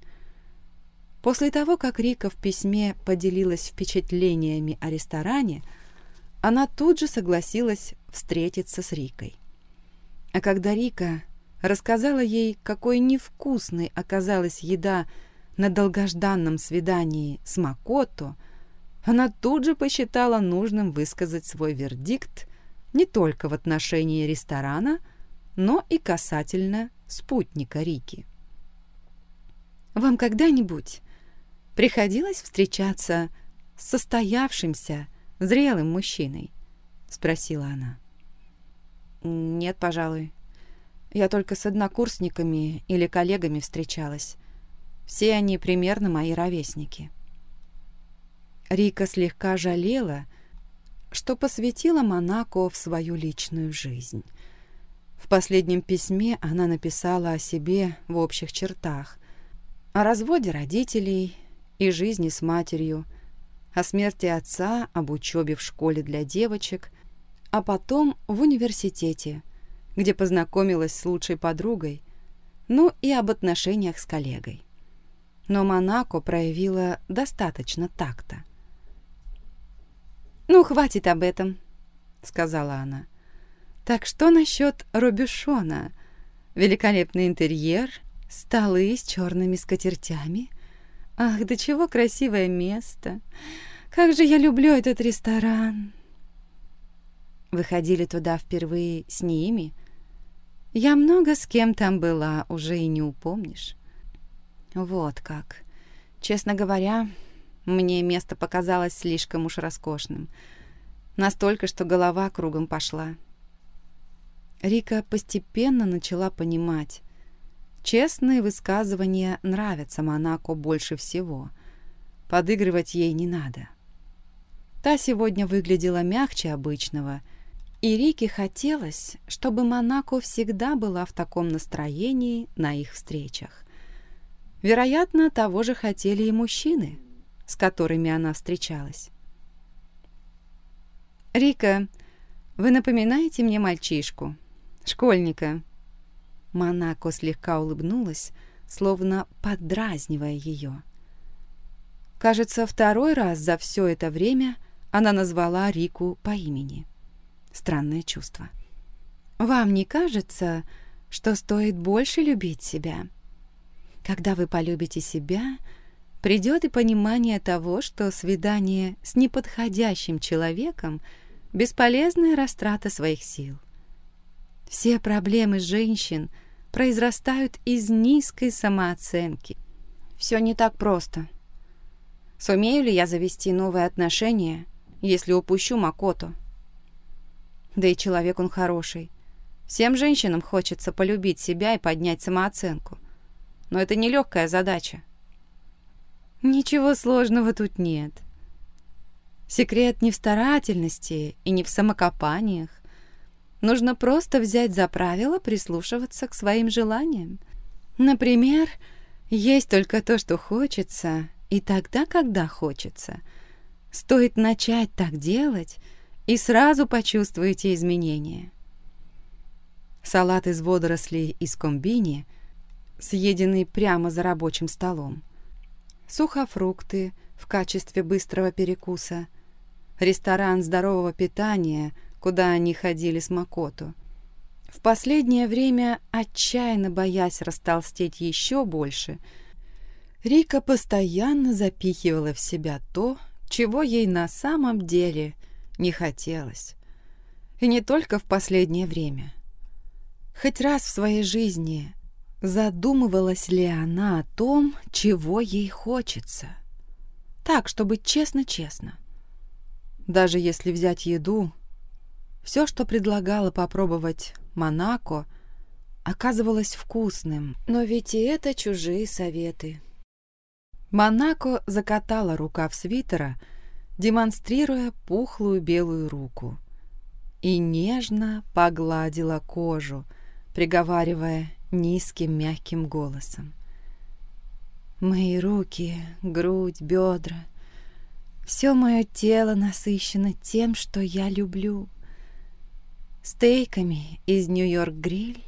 После того, как Рика в письме поделилась впечатлениями о ресторане, она тут же согласилась встретиться с Рикой. А когда Рика рассказала ей, какой невкусной оказалась еда на долгожданном свидании с Макото, она тут же посчитала нужным высказать свой вердикт не только в отношении ресторана, но и касательно спутника Рики. «Вам когда-нибудь приходилось встречаться с состоявшимся, зрелым мужчиной?» — спросила она. «Нет, пожалуй. Я только с однокурсниками или коллегами встречалась. Все они примерно мои ровесники. Рика слегка жалела, что посвятила Монако в свою личную жизнь. В последнем письме она написала о себе в общих чертах, о разводе родителей и жизни с матерью, о смерти отца, об учебе в школе для девочек, а потом в университете, где познакомилась с лучшей подругой, ну и об отношениях с коллегой. Но Монако проявила достаточно такта. «Ну, хватит об этом», — сказала она. «Так что насчет Робюшона? Великолепный интерьер, столы с черными скатертями. Ах, да чего красивое место! Как же я люблю этот ресторан!» Выходили туда впервые с ними. Я много с кем там была, уже и не упомнишь. Вот как. Честно говоря, мне место показалось слишком уж роскошным. Настолько, что голова кругом пошла. Рика постепенно начала понимать. Честные высказывания нравятся Монако больше всего. Подыгрывать ей не надо. Та сегодня выглядела мягче обычного, и Рике хотелось, чтобы Монако всегда была в таком настроении на их встречах. Вероятно, того же хотели и мужчины – с которыми она встречалась. «Рика, вы напоминаете мне мальчишку, школьника». Монако слегка улыбнулась, словно поддразнивая ее. Кажется, второй раз за все это время она назвала Рику по имени. Странное чувство. «Вам не кажется, что стоит больше любить себя? Когда вы полюбите себя, придет и понимание того, что свидание с неподходящим человеком – бесполезная растрата своих сил. Все проблемы женщин произрастают из низкой самооценки. Все не так просто. Сумею ли я завести новые отношения, если упущу Макото? Да и человек он хороший. Всем женщинам хочется полюбить себя и поднять самооценку. Но это нелегкая задача. Ничего сложного тут нет. Секрет не в старательности и не в самокопаниях. Нужно просто взять за правило прислушиваться к своим желаниям. Например, есть только то, что хочется, и тогда, когда хочется. Стоит начать так делать, и сразу почувствуете изменения. Салат из водорослей из комбини, съеденный прямо за рабочим столом, сухофрукты в качестве быстрого перекуса, ресторан здорового питания, куда они ходили с Макото. В последнее время, отчаянно боясь растолстеть еще больше, Рика постоянно запихивала в себя то, чего ей на самом деле не хотелось. И не только в последнее время. Хоть раз в своей жизни Задумывалась ли она о том, чего ей хочется? Так, чтобы честно-честно. Даже если взять еду, все, что предлагала попробовать Монако, оказывалось вкусным, но ведь и это чужие советы. Монако закатала рукав свитера, демонстрируя пухлую белую руку, и нежно погладила кожу, приговаривая низким мягким голосом. Мои руки, грудь, бедра. Все мое тело насыщено тем, что я люблю. Стейками из Нью-Йорк Гриль,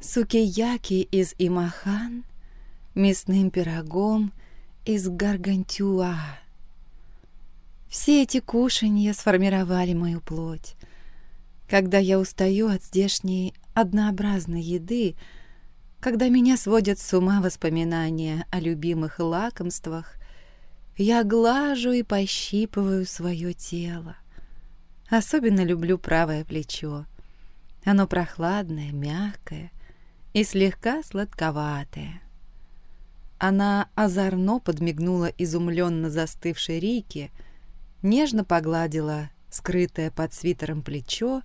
сукияки из Имахан, мясным пирогом из Гаргантюа. Все эти кушанья сформировали мою плоть. Когда я устаю от здешней однообразной еды, когда меня сводят с ума воспоминания о любимых лакомствах, я глажу и пощипываю свое тело. Особенно люблю правое плечо. Оно прохладное, мягкое и слегка сладковатое. Она озорно подмигнула изумленно застывшей Рике, нежно погладила скрытое под свитером плечо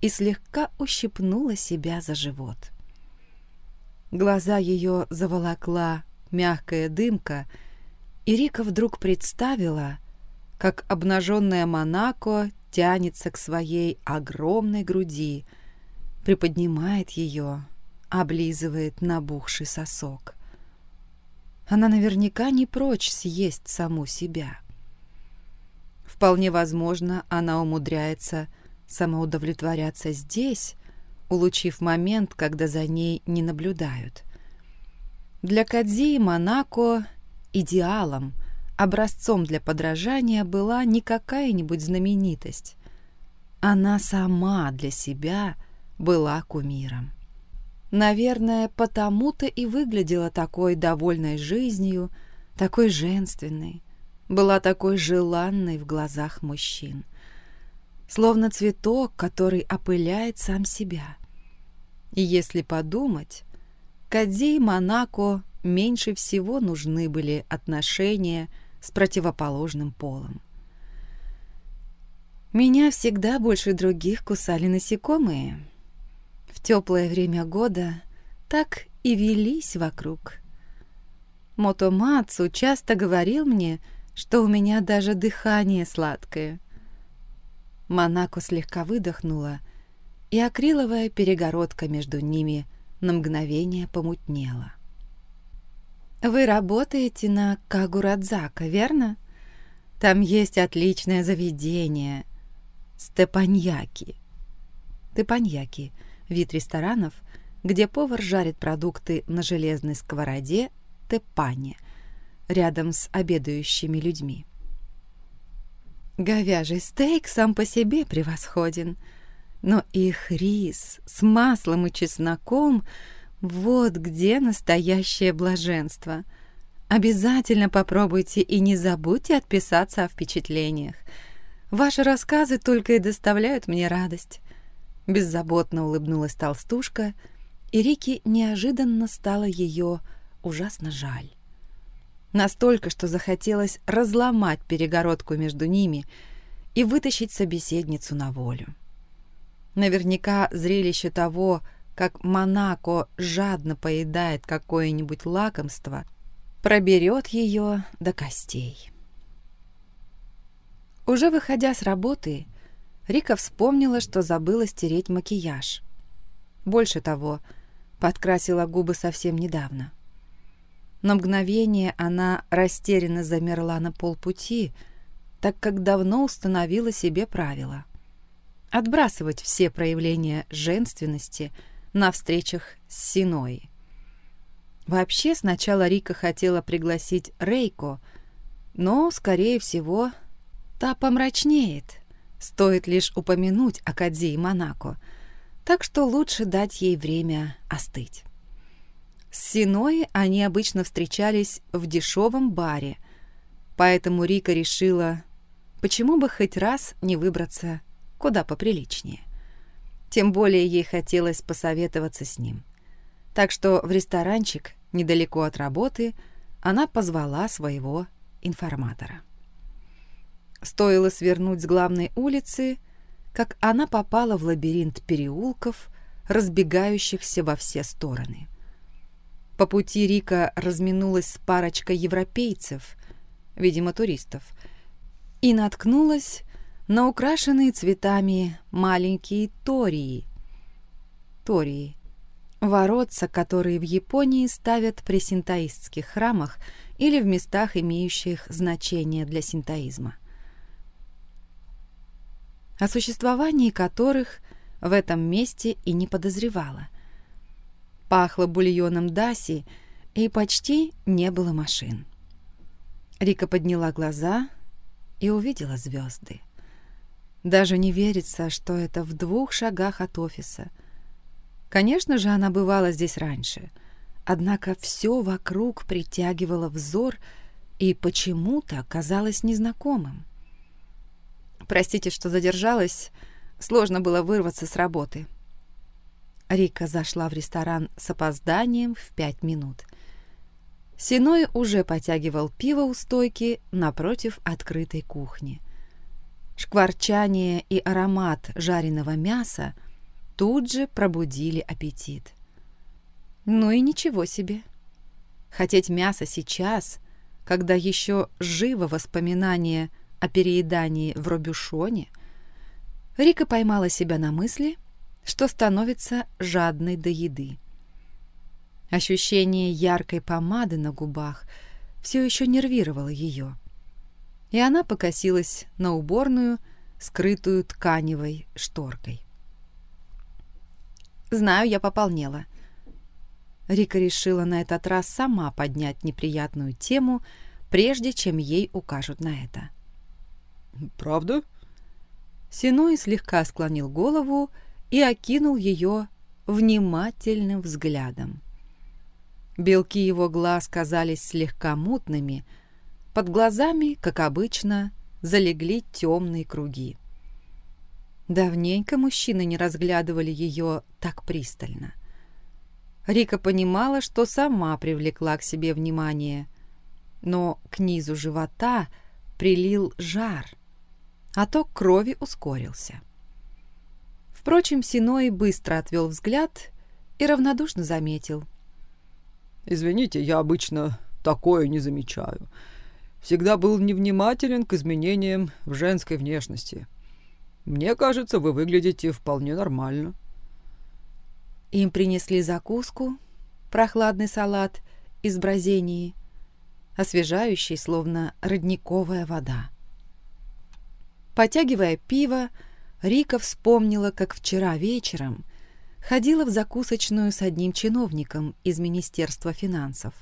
и слегка ущипнула себя за живот. Глаза ее заволокла мягкая дымка, и Рика вдруг представила, как обнаженная Монако тянется к своей огромной груди, приподнимает ее, облизывает набухший сосок. Она наверняка не прочь съесть саму себя. Вполне возможно, она умудряется самоудовлетворяться здесь, улучив момент, когда за ней не наблюдают. Для Кадзи Монако идеалом, образцом для подражания была не какая-нибудь знаменитость. Она сама для себя была кумиром. Наверное, потому-то и выглядела такой довольной жизнью, такой женственной, была такой желанной в глазах мужчин. Словно цветок, который опыляет сам себя. И если подумать, Кадзи и Монако меньше всего нужны были отношения с противоположным полом. Меня всегда больше других кусали насекомые. В теплое время года так и велись вокруг. Мотомацу часто говорил мне, что у меня даже дыхание сладкое. Монако слегка выдохнула, и акриловая перегородка между ними на мгновение помутнела. «Вы работаете на Кагурадзака, верно? Там есть отличное заведение. Степаньяки». Степаньяки – вид ресторанов, где повар жарит продукты на железной сковороде тепане, рядом с обедающими людьми. Говяжий стейк сам по себе превосходен, но их рис с маслом и чесноком – вот где настоящее блаженство. Обязательно попробуйте и не забудьте отписаться о впечатлениях. Ваши рассказы только и доставляют мне радость. Беззаботно улыбнулась толстушка, и Рике неожиданно стало ее ужасно жаль. Настолько, что захотелось разломать перегородку между ними и вытащить собеседницу на волю. Наверняка зрелище того, как Монако жадно поедает какое-нибудь лакомство, проберет ее до костей. Уже выходя с работы, Рика вспомнила, что забыла стереть макияж. Больше того, подкрасила губы совсем недавно. На мгновение она растерянно замерла на полпути, так как давно установила себе правило. Отбрасывать все проявления женственности – на встречах с Синой. Вообще, сначала Рика хотела пригласить Рейко, но, скорее всего, та помрачнеет. Стоит лишь упомянуть о Кадзи и Монако, так что лучше дать ей время остыть. С Синой они обычно встречались в дешевом баре, поэтому Рика решила, почему бы хоть раз не выбраться куда поприличнее. Тем более ей хотелось посоветоваться с ним. Так что в ресторанчик, недалеко от работы, она позвала своего информатора. Стоило свернуть с главной улицы, как она попала в лабиринт переулков, разбегающихся во все стороны. По пути Рика разминулась с парочкой европейцев, видимо, туристов, и наткнулась на украшенные цветами маленькие тории. Тории – воротца, которые в Японии ставят при синтоистских храмах или в местах, имеющих значение для синтоизма. О существовании которых в этом месте и не подозревала. Пахло бульоном даси, и почти не было машин. Рика подняла глаза и увидела звезды. Даже не верится, что это в двух шагах от офиса. Конечно же, она бывала здесь раньше. Однако все вокруг притягивало взор и почему-то казалось незнакомым. «Простите, что задержалась. Сложно было вырваться с работы». Рика зашла в ресторан с опозданием в пять минут. Синой уже потягивал пиво у стойки напротив открытой кухни. Шкварчание и аромат жареного мяса тут же пробудили аппетит. Ну и ничего себе. Хотеть мясо сейчас, когда еще живо воспоминание о переедании в Робюшоне, Рика поймала себя на мысли, что становится жадной до еды. Ощущение яркой помады на губах все еще нервировало ее, и она покосилась на уборную, скрытую тканевой шторкой. «Знаю, я пополнела». Рика решила на этот раз сама поднять неприятную тему, прежде чем ей укажут на это. «Правда?» Синой слегка склонил голову и окинул ее внимательным взглядом. Белки его глаз казались слегка мутными, под глазами, как обычно, залегли темные круги. Давненько мужчины не разглядывали ее так пристально. Рика понимала, что сама привлекла к себе внимание, но к низу живота прилил жар, а ток крови ускорился. Впрочем, Синой быстро отвел взгляд и равнодушно заметил. «Извините, я обычно такое не замечаю. Всегда был невнимателен к изменениям в женской внешности. Мне кажется, вы выглядите вполне нормально». Им принесли закуску, прохладный салат из бразении, освежающий, словно родниковая вода. Потягивая пиво, Рика вспомнила, как вчера вечером ходила в закусочную с одним чиновником из Министерства финансов,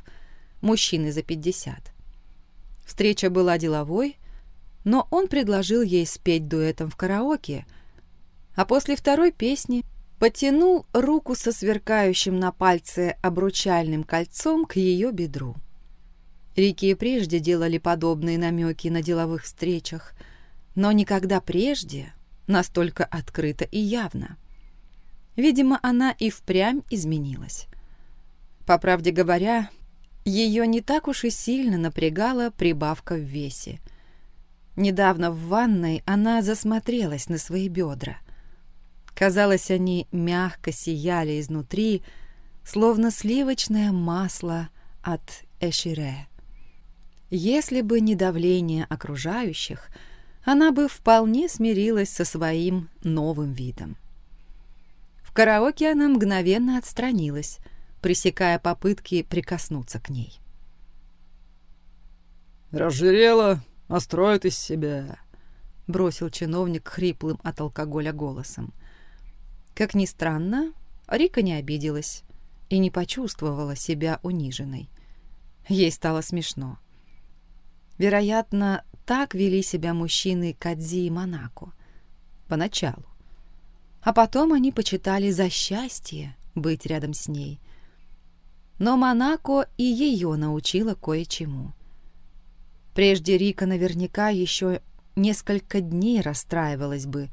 мужчиной за 50. Встреча была деловой, но он предложил ей спеть дуэтом в караоке, а после второй песни потянул руку со сверкающим на пальце обручальным кольцом к ее бедру. Рики и прежде делали подобные намеки на деловых встречах, но никогда прежде настолько открыто и явно. Видимо, она и впрямь изменилась. По правде говоря, ее не так уж и сильно напрягала прибавка в весе – Недавно в ванной она засмотрелась на свои бедра. Казалось, они мягко сияли изнутри, словно сливочное масло от эшире. Если бы не давление окружающих, она бы вполне смирилась со своим новым видом. В караоке она мгновенно отстранилась, пресекая попытки прикоснуться к ней. «Разжирела а строит из себя», — бросил чиновник хриплым от алкоголя голосом. Как ни странно, Рика не обиделась и не почувствовала себя униженной. Ей стало смешно. Вероятно, так вели себя мужчины Кадзи и Монако. Поначалу. А потом они почитали за счастье быть рядом с ней. Но Монако и ее научила кое-чему — Прежде Рика наверняка еще несколько дней расстраивалась бы,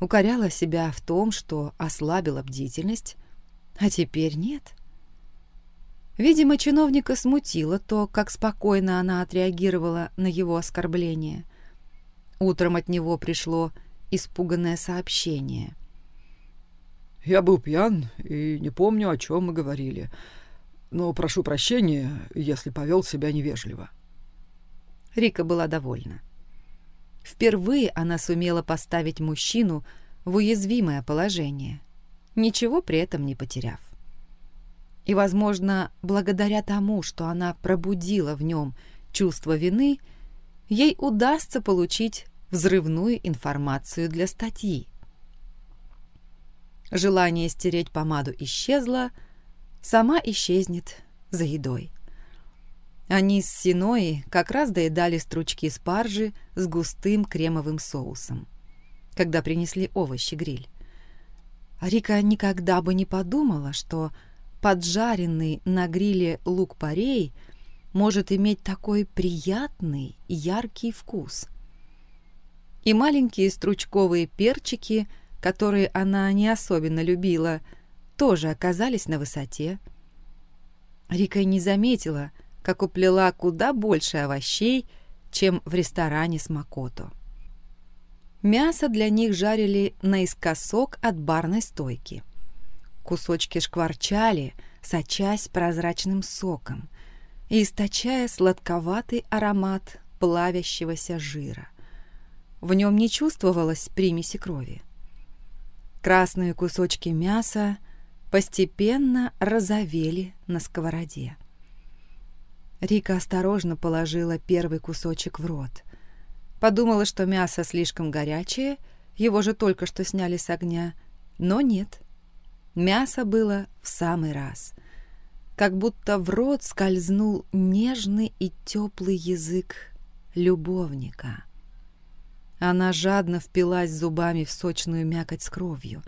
укоряла себя в том, что ослабила бдительность, а теперь нет. Видимо, чиновника смутило то, как спокойно она отреагировала на его оскорбление. Утром от него пришло испуганное сообщение. «Я был пьян и не помню, о чем мы говорили, но прошу прощения, если повел себя невежливо». Рика была довольна. Впервые она сумела поставить мужчину в уязвимое положение, ничего при этом не потеряв. И, возможно, благодаря тому, что она пробудила в нем чувство вины, ей удастся получить взрывную информацию для статьи. Желание стереть помаду исчезло, сама исчезнет за едой. Они с Синои как раз доедали стручки спаржи с густым кремовым соусом, когда принесли овощи-гриль. Рика никогда бы не подумала, что поджаренный на гриле лук-порей может иметь такой приятный и яркий вкус. И маленькие стручковые перчики, которые она не особенно любила, тоже оказались на высоте. Рика не заметила, как уплела куда больше овощей, чем в ресторане с Макото. Мясо для них жарили наискосок от барной стойки. Кусочки шкварчали, сочась прозрачным соком и источая сладковатый аромат плавящегося жира. В нем не чувствовалось примеси крови. Красные кусочки мяса постепенно розовели на сковороде. Рика осторожно положила первый кусочек в рот. Подумала, что мясо слишком горячее, его же только что сняли с огня, но нет. Мясо было в самый раз. Как будто в рот скользнул нежный и теплый язык любовника. Она жадно впилась зубами в сочную мякоть с кровью.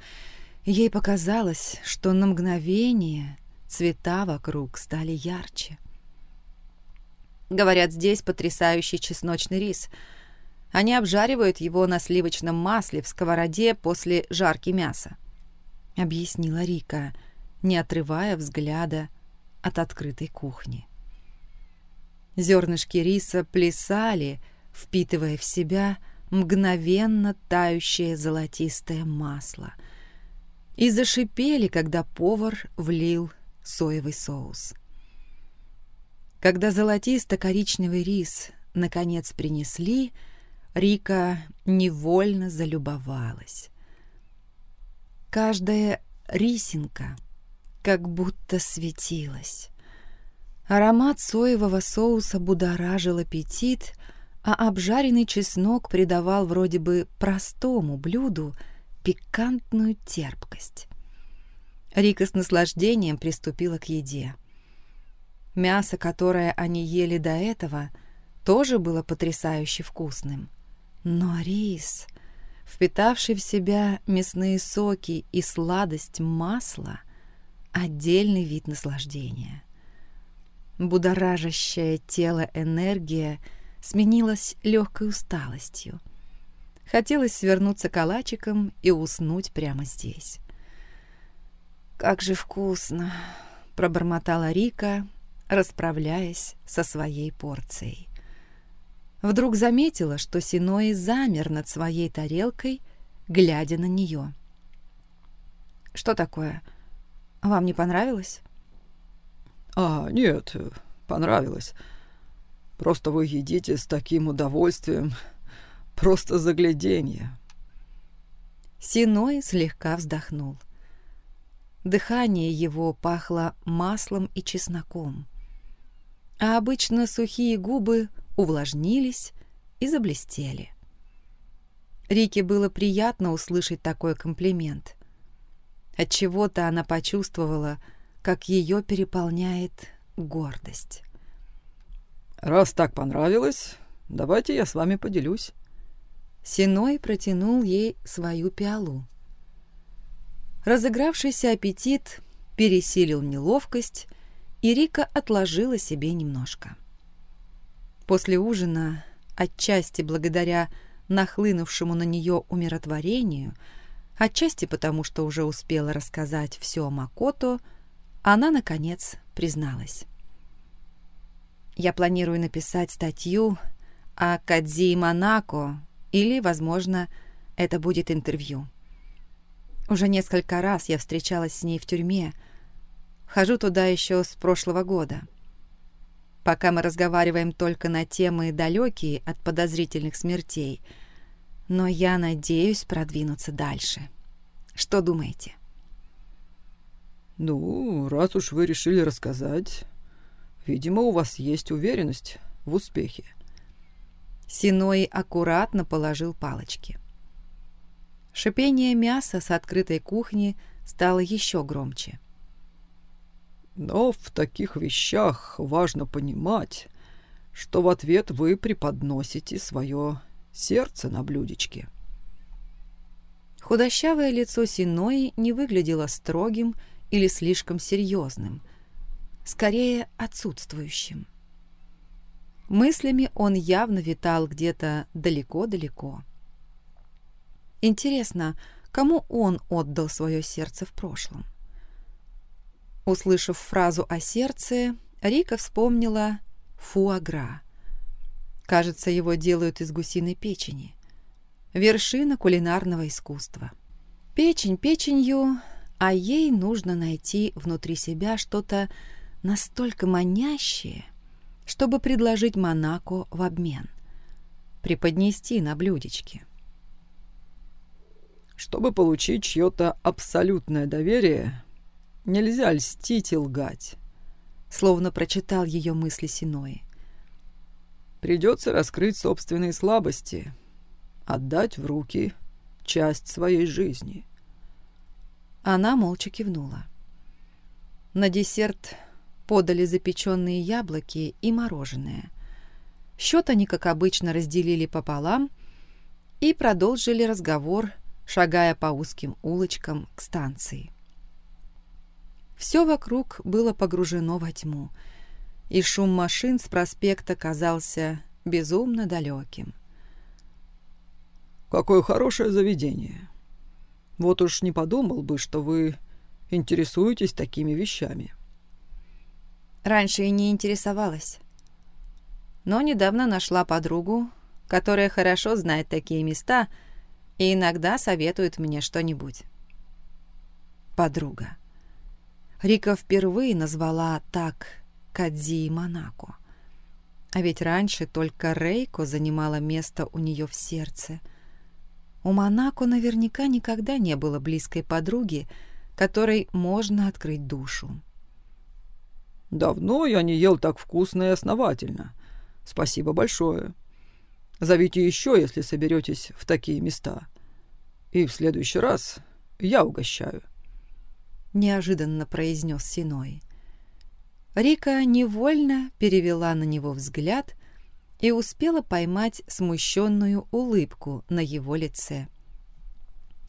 Ей показалось, что на мгновение цвета вокруг стали ярче. Говорят, здесь потрясающий чесночный рис. Они обжаривают его на сливочном масле в сковороде после жарки мяса. Объяснила Рика, не отрывая взгляда от открытой кухни. Зернышки риса плясали, впитывая в себя мгновенно тающее золотистое масло, и зашипели, когда повар влил соевый соус. Когда золотисто-коричневый рис наконец принесли, Рика невольно залюбовалась. Каждая рисинка как будто светилась. Аромат соевого соуса будоражил аппетит, а обжаренный чеснок придавал вроде бы простому блюду пикантную терпкость. Рика с наслаждением приступила к еде. Мясо, которое они ели до этого, тоже было потрясающе вкусным. Но рис, впитавший в себя мясные соки и сладость масла, отдельный вид наслаждения. Будоражащее тело энергия сменилась легкой усталостью. Хотелось свернуться калачиком и уснуть прямо здесь. «Как же вкусно!» — пробормотала Рика, расправляясь со своей порцией. Вдруг заметила, что Синои замер над своей тарелкой, глядя на нее. «Что такое? Вам не понравилось?» «А, нет, понравилось. Просто вы едите с таким удовольствием. Просто загляденье». Синой слегка вздохнул. Дыхание его пахло маслом и чесноком а обычно сухие губы увлажнились и заблестели. Рике было приятно услышать такой комплимент. От чего то она почувствовала, как ее переполняет гордость. «Раз так понравилось, давайте я с вами поделюсь». Синой протянул ей свою пиалу. Разыгравшийся аппетит пересилил неловкость, и Рика отложила себе немножко. После ужина, отчасти благодаря нахлынувшему на нее умиротворению, отчасти потому, что уже успела рассказать все Макото, она, наконец, призналась. «Я планирую написать статью о Кадзи Монако, или, возможно, это будет интервью. Уже несколько раз я встречалась с ней в тюрьме, Хожу туда еще с прошлого года. Пока мы разговариваем только на темы далекие от подозрительных смертей, но я надеюсь продвинуться дальше. Что думаете? Ну, раз уж вы решили рассказать, видимо, у вас есть уверенность в успехе. Синой аккуратно положил палочки. Шипение мяса с открытой кухни стало еще громче. Но в таких вещах важно понимать, что в ответ вы преподносите свое сердце на блюдечке. Худощавое лицо Синои не выглядело строгим или слишком серьезным, скорее отсутствующим. Мыслями он явно витал где-то далеко-далеко. Интересно, кому он отдал свое сердце в прошлом? Услышав фразу о сердце, Рика вершина кулинарного искусства. Печень печенью, а ей нужно найти внутри себя что-то настолько манящее, чтобы предложить Монако в обмен, преподнести на блюдечке. Чтобы получить чье-то абсолютное доверие, нельзя льстить и лгать. Словно прочитал ее мысли Синои. Придется раскрыть собственные слабости, отдать в руки часть своей жизни. Она молча кивнула. На десерт подали запеченные яблоки и мороженое. Счет они, как обычно, разделили пополам и продолжили разговор, шагая по узким улочкам к станции. Все вокруг было погружено во тьму, и шум машин с проспекта казался безумно далеким. «Какое хорошее заведение! Вот уж не подумал бы, что вы интересуетесь такими вещами». Раньше и не интересовалась. Но недавно нашла подругу, которая хорошо знает такие места и иногда советует мне что-нибудь. Подруга. Рика впервые назвала так Кадзи и Монако. А ведь раньше только Рейко занимала место у нее в сердце. У Монако наверняка никогда не было близкой подруги, которой можно открыть душу. Давно я не ел так вкусно и основательно. Спасибо большое. Зовите еще, если соберетесь в такие места. И в следующий раз я угощаю. Неожиданно произнес Синой. Рика невольно перевела на него взгляд и успела поймать смущенную улыбку на его лице.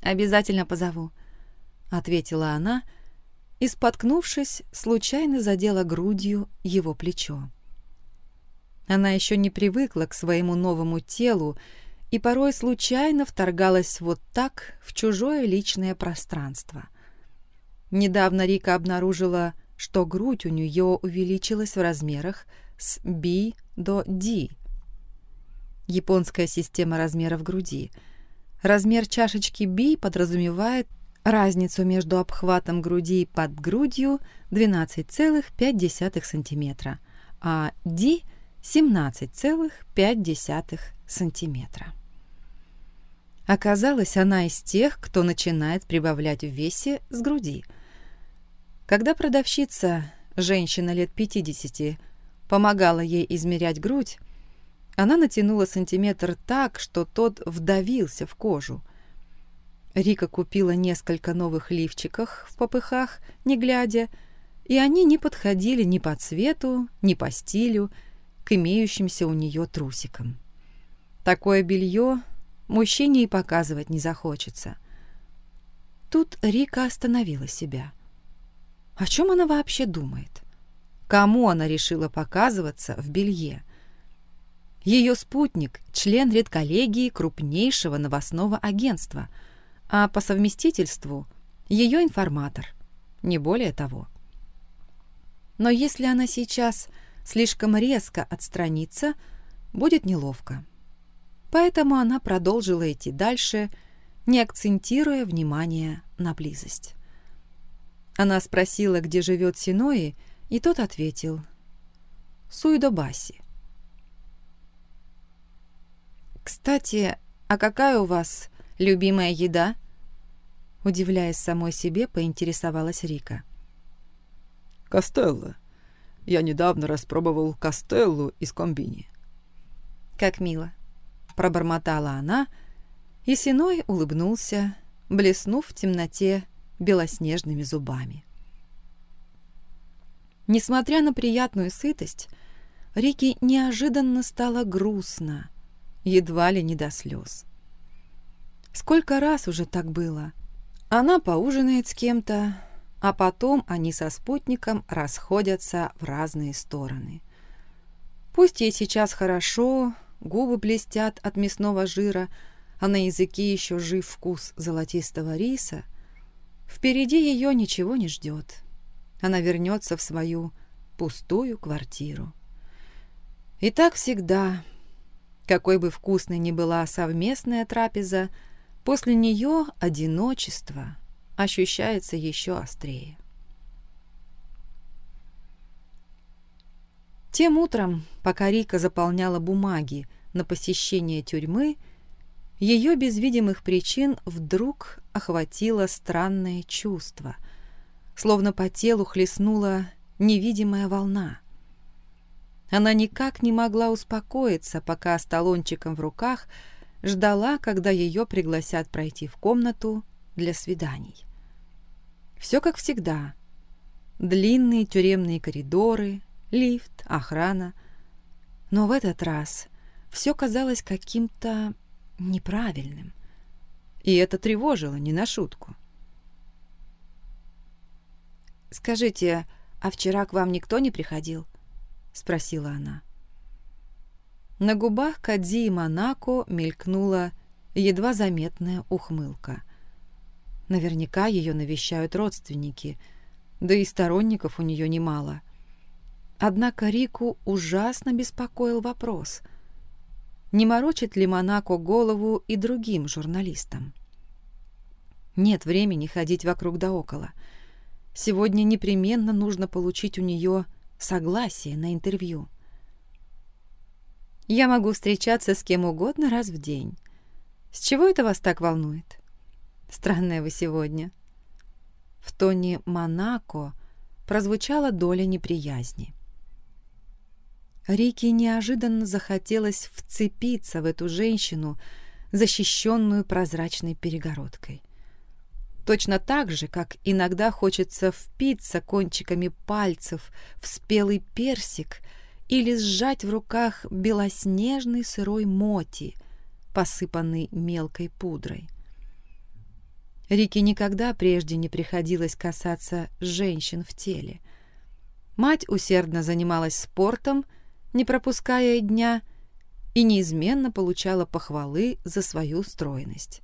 «Обязательно позову», — ответила она, — и, споткнувшись, случайно задела грудью его плечо. Она еще не привыкла к своему новому телу и порой случайно вторгалась вот так в чужое личное пространство. Недавно Рика обнаружила, что грудь у нее увеличилась в размерах с B до D. Японская система размеров груди. Размер чашечки B подразумевает разницу между обхватом груди под грудью 12,5 см, а D 17,5 см. Оказалось, она из тех, кто начинает прибавлять в весе с груди. Когда продавщица, женщина лет 50, помогала ей измерять грудь, она натянула сантиметр так, что тот вдавился в кожу – Рика купила несколько новых лифчиков в попыхах, не глядя, и они не подходили ни по цвету, ни по стилю к имеющимся у нее трусикам. Такое белье мужчине и показывать не захочется. Тут Рика остановила себя. О чем она вообще думает? Кому она решила показываться в белье? Ее спутник – член редколлегии крупнейшего новостного агентства – а по совместительству ее информатор, не более того. Но если она сейчас слишком резко отстранится, будет неловко. Поэтому она продолжила идти дальше, не акцентируя внимание на близость. Она спросила, где живет Синои, и тот ответил «Суидобаси». «Кстати, а какая у вас любимая еда?» Удивляясь самой себе, поинтересовалась Рика. «Костелло. Я недавно распробовал костеллу из комбини». «Как мило», — пробормотала она, и Синой улыбнулся, блеснув в темноте белоснежными зубами. Несмотря на приятную сытость, Рике неожиданно стало грустно, едва ли не до слез. Сколько раз уже так было? Она поужинает с кем-то, а потом они со спутником расходятся в разные стороны. Пусть ей сейчас хорошо, губы блестят от мясного жира, а на языке еще жив вкус золотистого риса, впереди ее ничего не ждет. Она вернется в свою пустую квартиру. И так всегда. Какой бы вкусной ни была совместная трапеза, после нее одиночество ощущается еще острее. Тем утром, пока Рика заполняла бумаги на посещение тюрьмы, ее без видимых причин вдруг охватило странное чувство, словно по телу хлестнула невидимая волна. Она никак не могла успокоиться, пока с талончиком в руках ждала, когда ее пригласят пройти в комнату для свиданий. Все как всегда. Длинные тюремные коридоры, лифт, охрана. Но в этот раз все казалось каким-то неправильным. И это тревожило не на шутку. «Скажите, а вчера к вам никто не приходил?» — спросила она. На губах Кадзи и Монако мелькнула едва заметная ухмылка. Наверняка ее навещают родственники, да и сторонников у нее немало — Однако Рику ужасно беспокоил вопрос, не морочит ли Монако голову и другим журналистам. Нет времени ходить вокруг да около. Сегодня непременно нужно получить у нее согласие на интервью. Я могу встречаться с кем угодно раз в день. С чего это вас так волнует? Странная вы сегодня. В тоне «Монако» прозвучала доля неприязни. Рике неожиданно захотелось вцепиться в эту женщину, защищенную прозрачной перегородкой. Точно так же, как иногда хочется впиться кончиками пальцев в спелый персик или сжать в руках белоснежный сырой моти, посыпанный мелкой пудрой. Рике никогда прежде не приходилось касаться женщин в теле. Мать усердно занималась спортом, не пропуская дня, и неизменно получала похвалы за свою стройность.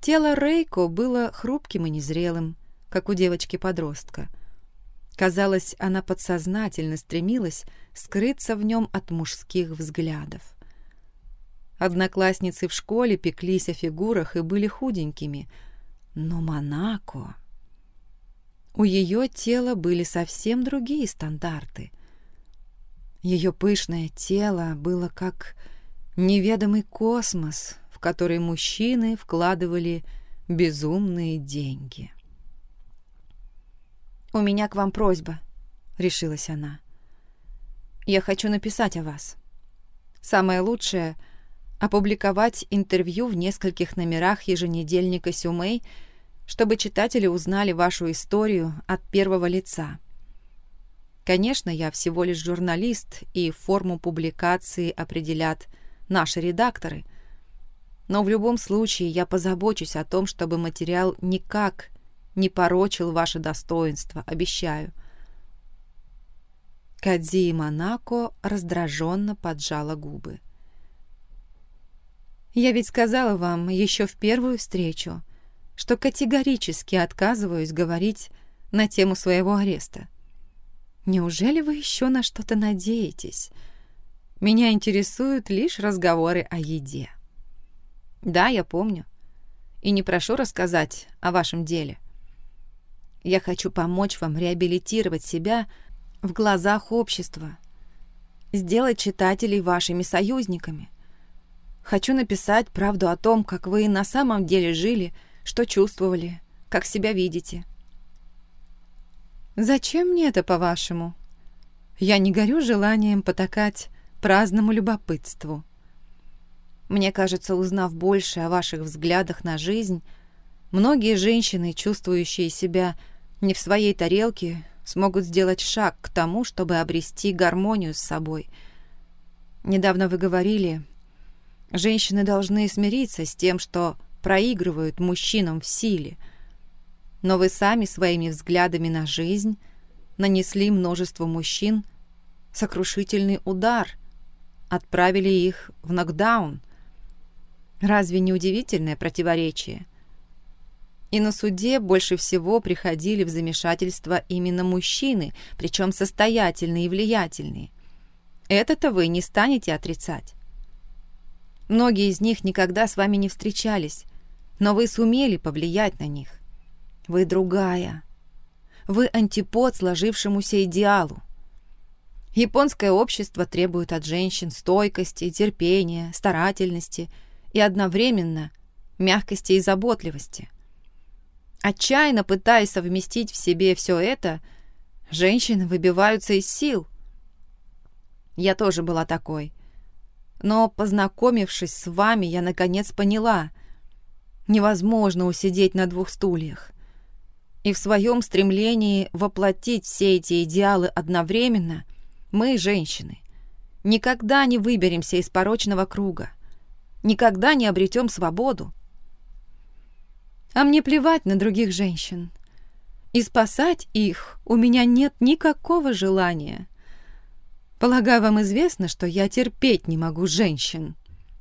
Тело Рейко было хрупким и незрелым, как у девочки-подростка. Казалось, она подсознательно стремилась скрыться в нем от мужских взглядов. Одноклассницы в школе пеклись о фигурах и были худенькими, но Монако... У ее тела были совсем другие стандарты — ее пышное тело было как неведомый космос, в который мужчины вкладывали безумные деньги. «У меня к вам просьба», — решилась она. «Я хочу написать о вас. Самое лучшее — опубликовать интервью в нескольких номерах еженедельника «Сюмэй», чтобы читатели узнали вашу историю от первого лица. Конечно, я всего лишь журналист, и форму публикации определят наши редакторы. Но в любом случае я позабочусь о том, чтобы материал никак не порочил ваше достоинство, обещаю. Кадзи Монако раздраженно поджала губы. «Я ведь сказала вам еще в первую встречу, что категорически отказываюсь говорить на тему своего ареста. Неужели вы еще на что-то надеетесь? Меня интересуют лишь разговоры о еде. Да, я помню. И не прошу рассказать о вашем деле. Я хочу помочь вам реабилитировать себя в глазах общества, сделать читателей вашими союзниками. Хочу написать правду о том, как вы на самом деле жили, что чувствовали, как себя видите. «Зачем мне это, по-вашему? Я не горю желанием потакать праздному любопытству. Мне кажется, узнав больше о ваших взглядах на жизнь, многие женщины, чувствующие себя не в своей тарелке, смогут сделать шаг к тому, чтобы обрести гармонию с собой. Недавно вы говорили, женщины должны смириться с тем, что проигрывают мужчинам в силе – но вы сами своими взглядами на жизнь нанесли множеству мужчин сокрушительный удар, отправили их в нокдаун. Разве не удивительное противоречие? И на суде больше всего приходили в замешательство именно мужчины, причем состоятельные и влиятельные. Это-то вы не станете отрицать. Многие из них никогда с вами не встречались, но вы сумели повлиять на них. Вы другая. Вы антипод сложившемуся идеалу. Японское общество требует от женщин стойкости, терпения, старательности и одновременно мягкости и заботливости. Отчаянно пытаясь совместить в себе все это, женщины выбиваются из сил. Я тоже была такой. Но, познакомившись с вами, я наконец поняла, невозможно усидеть на двух стульях. И в своем стремлении воплотить все эти идеалы одновременно – мы, женщины, никогда не выберемся из порочного круга, никогда не обретем свободу. А мне плевать на других женщин. И спасать их у меня нет никакого желания. Полагаю, вам известно, что я терпеть не могу женщин,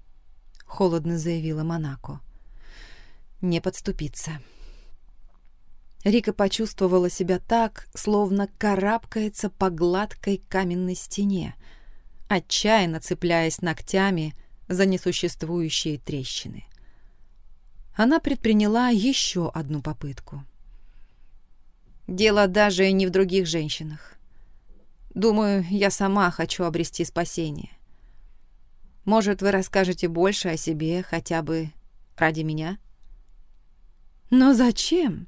— холодно заявила Монако. Не подступиться. Рика почувствовала себя так, словно карабкается по гладкой каменной стене, отчаянно цепляясь ногтями за несуществующие трещины. Она предприняла еще одну попытку. Дело даже не в других женщинах. Думаю, я сама хочу обрести спасение. Может, вы расскажете больше о себе хотя бы ради меня? Но зачем?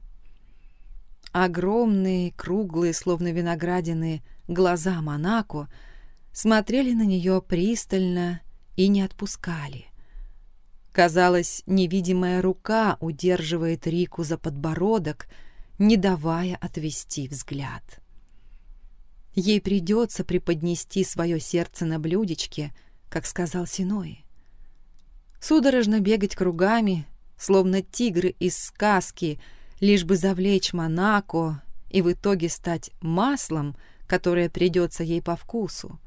Огромные, круглые, словно виноградины, глаза Монако смотрели на нее пристально и не отпускали. Казалось, невидимая рука удерживает Рику за подбородок, не давая отвести взгляд. Ей придется преподнести свое сердце на блюдечке, как сказал Синой. Судорожно бегать кругами, словно тигры из сказки — лишь бы завлечь Монако и в итоге стать маслом, которое придется ей по вкусу.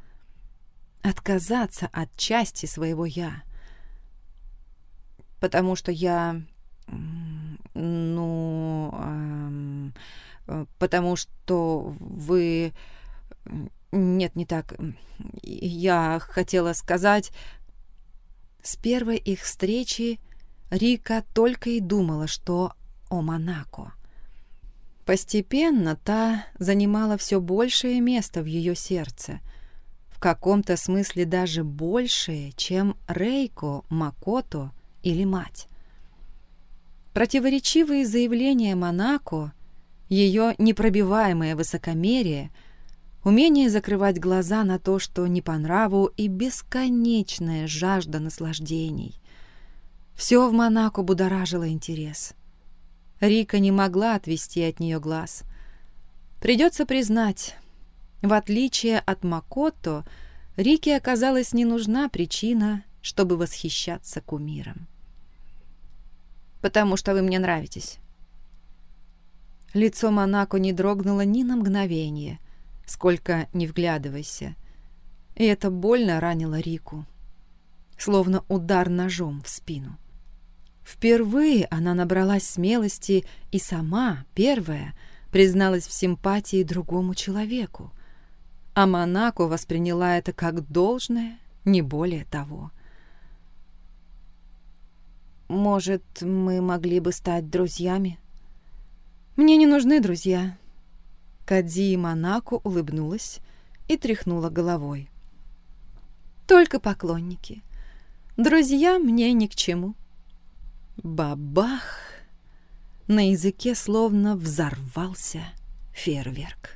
Отказаться от части своего «я». Потому что я... Ну... Эм, потому что вы... Нет, не так. Я хотела сказать... С первой их встречи Рика только и думала, что о Монако. Постепенно та занимала все большее место в ее сердце, в каком-то смысле даже большее, чем Рейко, Макото или мать. Противоречивые заявления Монако, ее непробиваемое высокомерие, умение закрывать глаза на то, что не по нраву, и бесконечная жажда наслаждений. Все в Монако будоражило интерес — Рика не могла отвести от нее глаз. Придется признать, в отличие от Макото, Рике оказалась не нужна причина, чтобы восхищаться кумиром. «Потому что вы мне нравитесь». Лицо Монако не дрогнуло ни на мгновение, сколько не вглядывайся. И это больно ранило Рику, словно удар ножом в спину. Впервые она набралась смелости и сама, первая, призналась в симпатии другому человеку. А Монако восприняла это как должное, не более того. «Может, мы могли бы стать друзьями?» «Мне не нужны друзья». Кадзи Монако улыбнулась и тряхнула головой. «Только поклонники. Друзья мне ни к чему». Бабах! На языке словно взорвался фейерверк.